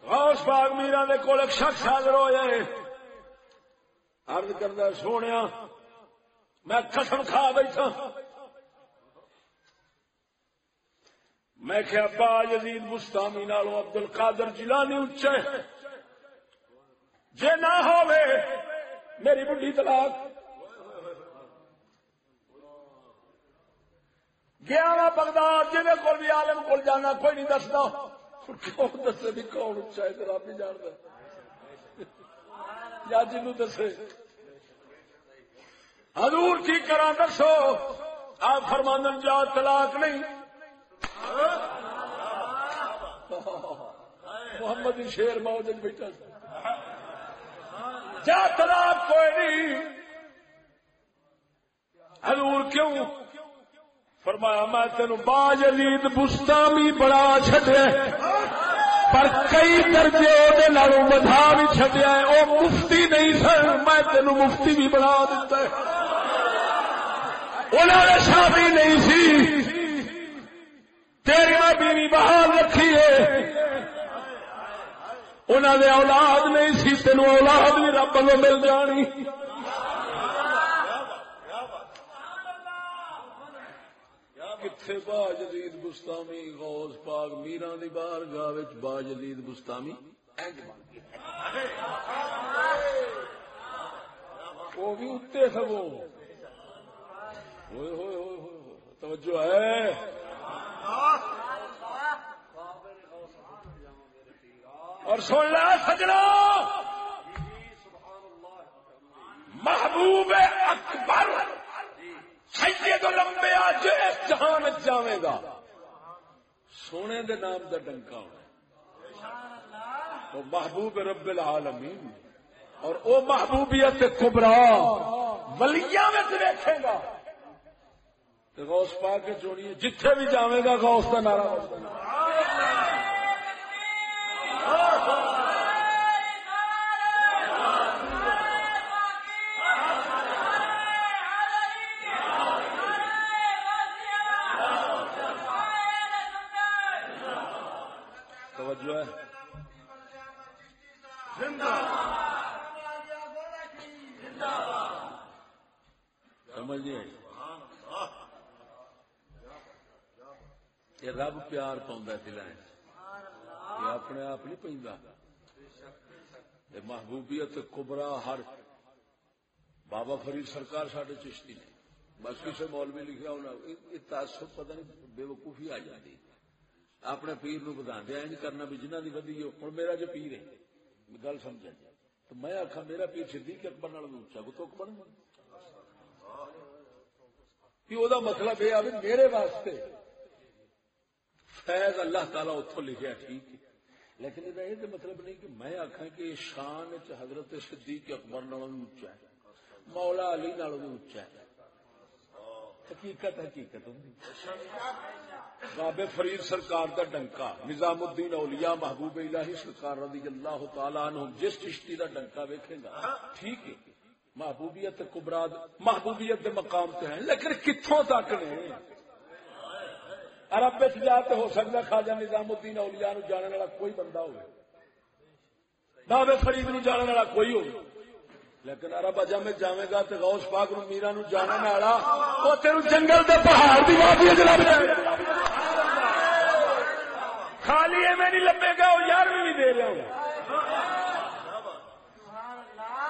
غوث پاک میرا دے کول ایک شخص حاضر ہو جائے عرض کردا سونیا، میں قسم کھا بیٹھا۔ میں کہ ابا یزید مستامی نالو عبد القادر جیلانی اچے جے نہ ہووے میری بڈھی طلاق۔ گیا وا بغداد جی کول بھی عالم کول جانا، کوئی نہیں دستا۔ کیوں دسے بھی کون اچا ہے رب نہیں جانتا یا جنو دسے۔ حضور کی کرا دسو، آپ فرماندن جا طلاق نہیں۔ محمد شیر موج بیٹھا جا طلاق کوئی نہیں؟ حضور کیوں؟ فرمایا، میں تین باج عید بستامی بڑا چڈیا پر کئی درجے وہ بدھا بھی چڈیا وہ مفتی نہیں سن میں تین مفتی بھی بنا دیتا ہے۔ انہوں نے شادی نہیں سی۔ تیری میں بیوی بحال رکھی ہے انہوں نے اولاد نہیں سی تین اولاد بھی رب کو مل جانی کتنے با جدید گستامی غوث پاک میرا دی بار گاہ با جدید گستامی وہ بھی اتنے سگو ہوئے ہوئے ہوئے توجہ ہے اور سن لا سجنا محبوب اکبر سید لمبے اج جہان جاوے گا۔ سونے دے نام دا ڈنکا ہونا۔ وہ محبوب رب العالمین۔ اور او محبوبیت کبرا، ولیاں میں دیکھے گا۔ غوث پا کے چوڑیے جتھے بھی جاوے گا غوث کا نعرہ پیار پاؤں دل یہ اپنے آپ نہیں پہ محبوبیت کبرا ہر بابا فرید سرکار سڈے چشتی نے۔ بس کسی مولوی لکھا ہونا یہ تاسب پتہ نہیں بے وقوفی آ جاتی اپنے پیر نو بدا دیا کرنا بھی جنہ کی ودی ہوں میرا جو پیر ہے گل سمجھا جی۔ تو میں آخا میرا پیر صدیق اکبر نال اچا کو تک بن کہ وہ مطلب یہ آئے میرے واسطے فیض اللہ تعالی اتوں لکھا ٹھیک ہے۔ لیکن یہ مطلب نہیں کہ میں آخا کہ شان چ حضرت صدیق اکبر نال اچا ہے، مولا علی نال اچا ہے۔ حقیقت حقیقت۔ بابے فرید سرکار کا ڈنکا نظام الدین اولیاء محبوب الہی سرکار رضی اللہ تعالی عنہ جس چشتی کا ڈنکا ویکھے گا، ٹھیک ہے۔ محبوبیت کبراد محبوبیت کے مقام سے ہیں، لیکن کتوں تک نے؟ عرب جا تو ہو سکتا خواجہ نظام الدین اولیاء نو جاننے والا کوئی بندہ ہو بابے فرید نو جاننے والا کوئی ہو لیکن ارب اجا میں جائے گا تو غوث پاک نو میرا نو جانا والا وہ تیرو جنگل دے پہاڑ دی وادی خالی میں نہیں لبے گا وہ یار بھی نہیں دے رہا ہوں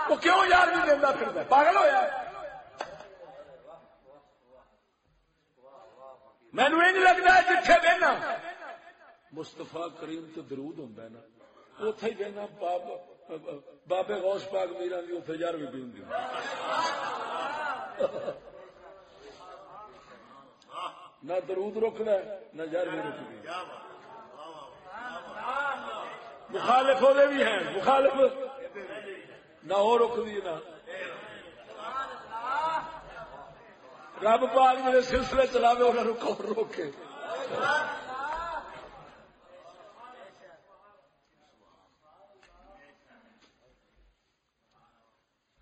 وہ کیوں یار نہیں دینا پھر پاگل ہوا مینو یہ لگتا ہے جتھے بہنا مستفا کریم تو درود ہوں نا۔ اتے ہی بہنا بابا بابے غوث پاک میرا بھی اتنے یار بھی پی نہ درود رکنا نہ جر بھی رکنی مخالف وہ بھی ہیں، مخالف۔ نہ وہ رک دی نہ۔ رب پاک میرے سلسلے چلاوے انہوں کون روکے۔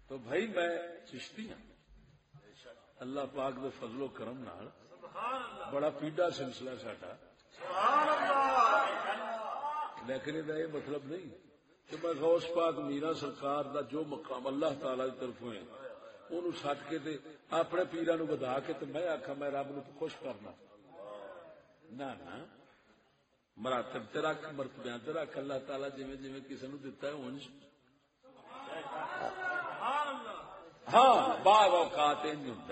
تو بھائی میں چشتی ہوں اللہ پاک دے فضل و کرم نال بڑا پیڈا سلسلہ ساڈا۔ لیکن یہ مطلب نہیں کہ میں غوث پاک میرا سرکار دا جو مقام اللہ تعالی کی طرف ہے۔ ان سٹ کے تے اپنے پیرا نو بدا کے تے میں آخا میں رب نو خوش کرنا۔ نہ مراتب تے رکھ مرتبہ تے رکھ۔ اللہ تعالی جی جی کسی نو دتا ہے ہاں بعض اوقات ہوں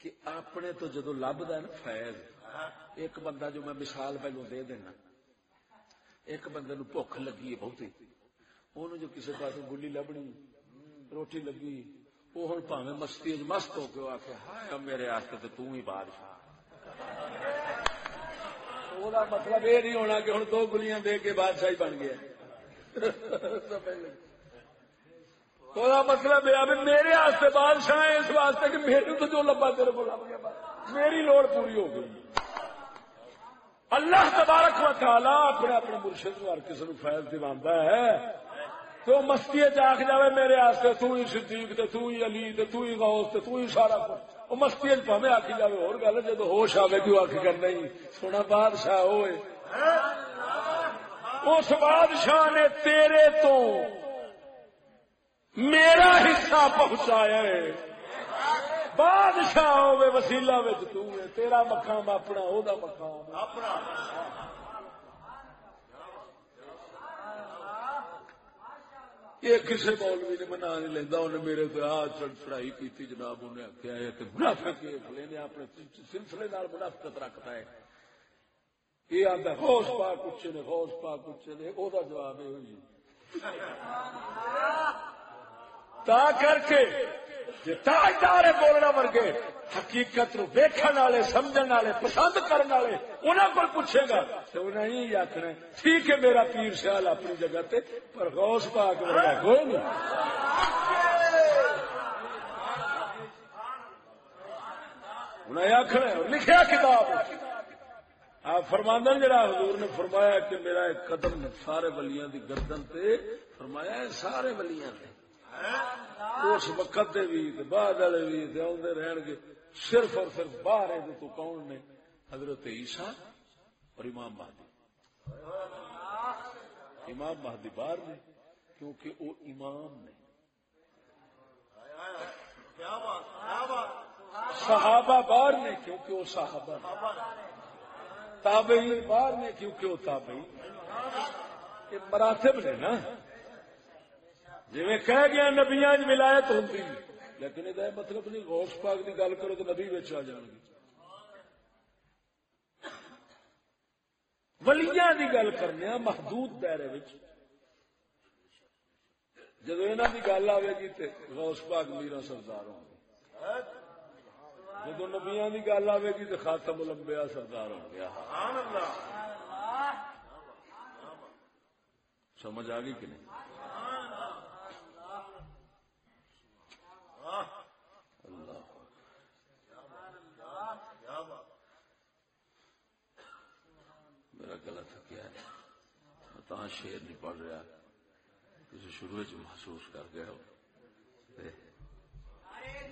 کہ اپنے تو جدو لبد ہے نا، فیض۔ ایک بندہ جو میں مثال پہلو دے دینا۔ ایک بندے نو بھوک لگی ہے بہتی۔ ان جو کسی پاس گلی لبنی روٹی لگی، وہ ہوں پاوے مستی مست ہو کے آخ ہائے میرے آستے تو توں ہی بادشاہ۔ وہ مطلب یہ نہیں ہونا کہ ہوں دو گلیاں دے کے بادشاہی بن گیا۔ مطلب یہ میرے آستے بادشاہ ہے اس واسطے کہ میرے تو جو لبا تیرے کو لب میری لوڑ پوری ہو گئی۔ اللہ تبارک و تعالی اپنے اپنے مرشد ہر کسی نو فیض دلا ہے۔ تو مستی چاک جائے میرے آستے تو ہی صدیق تے تو ہی علی تے تو ہی غوث تے تو ہی سارا کچھ۔ وہ مستی پہ آخی جائے اور گل ہے جب ہوش آئے کیوں آخ کر نہیں۔ سونا بادشاہ ہوئے۔ اس بادشاہ نے تیرے تو میرا حصہ پہنچایا ہے۔ بادشاہ ہوے وسیلہ تو ہے۔ تیرا مقام اپنا، وہ مقام اپنا۔ یہ کسی مولوی نے منا نہیں لینا انہیں میرے تو آ چڑ چڑائی کی جناب انہیں آخیا ہے کہ منافق نے اپنے سلسلے نال منافقت رکھتا ہے یہ آتا ہوش پا کچھ نے، ہوش پا کچھ نے وہ جواب یہ ہوئی تا کر کے تاجدار بولنا ورگے، حقیقت نو ویکن والے، سمجھن والے، پسند کرنے والے انہوں کو پوچھے گا تو انہیں یہی آخنا ٹھیک ہے میرا پیر سیال اپنی جگہ تے، پر غوث پاک ورگا کوئی نہیں۔ انہیں آخنا لکھیا کتاب۔ آپ فرماندن جڑا حضور نے فرمایا کہ میرا ایک قدم سارے ولیاں دی گردن تے، فرمایا ہے سارے ولیاں تے۔ اس وقت بھی بعد والے بھی آدھے رہن گے۔ صرف اور صرف باہر ہے تو کون نے؟ حضرت عیسیٰ اور امام مہدی۔ امام مہدی باہر نے، کیونکہ وہ امام نے۔ صحابہ باہر نے، کیونکہ وہ صحابہ تابعی باہر نے، کیونکہ وہ تابعی یہ مراتب نے نا۔ جی کہہ گیا نبیا ولایت ہوتی لیکن یہ مطلب نہیں، غوث پاک کی گل کرو تو نبی آ جان گی ولیاں دی گل کرنے محدود دائرے جدو انہوں کی گل آئے گی تو غوث پاک میرا سردار ہوں جدو نبیا کی گل آئے گی تو خاتم لمبیا سردار ہو گیا سمجھ آ گئی کہ نہیں؟ میرا گلا تھکیا ہے۔ تا شیر نہیں پڑھ رہا۔ کسی شروع چ محسوس کر گیا ہو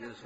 جس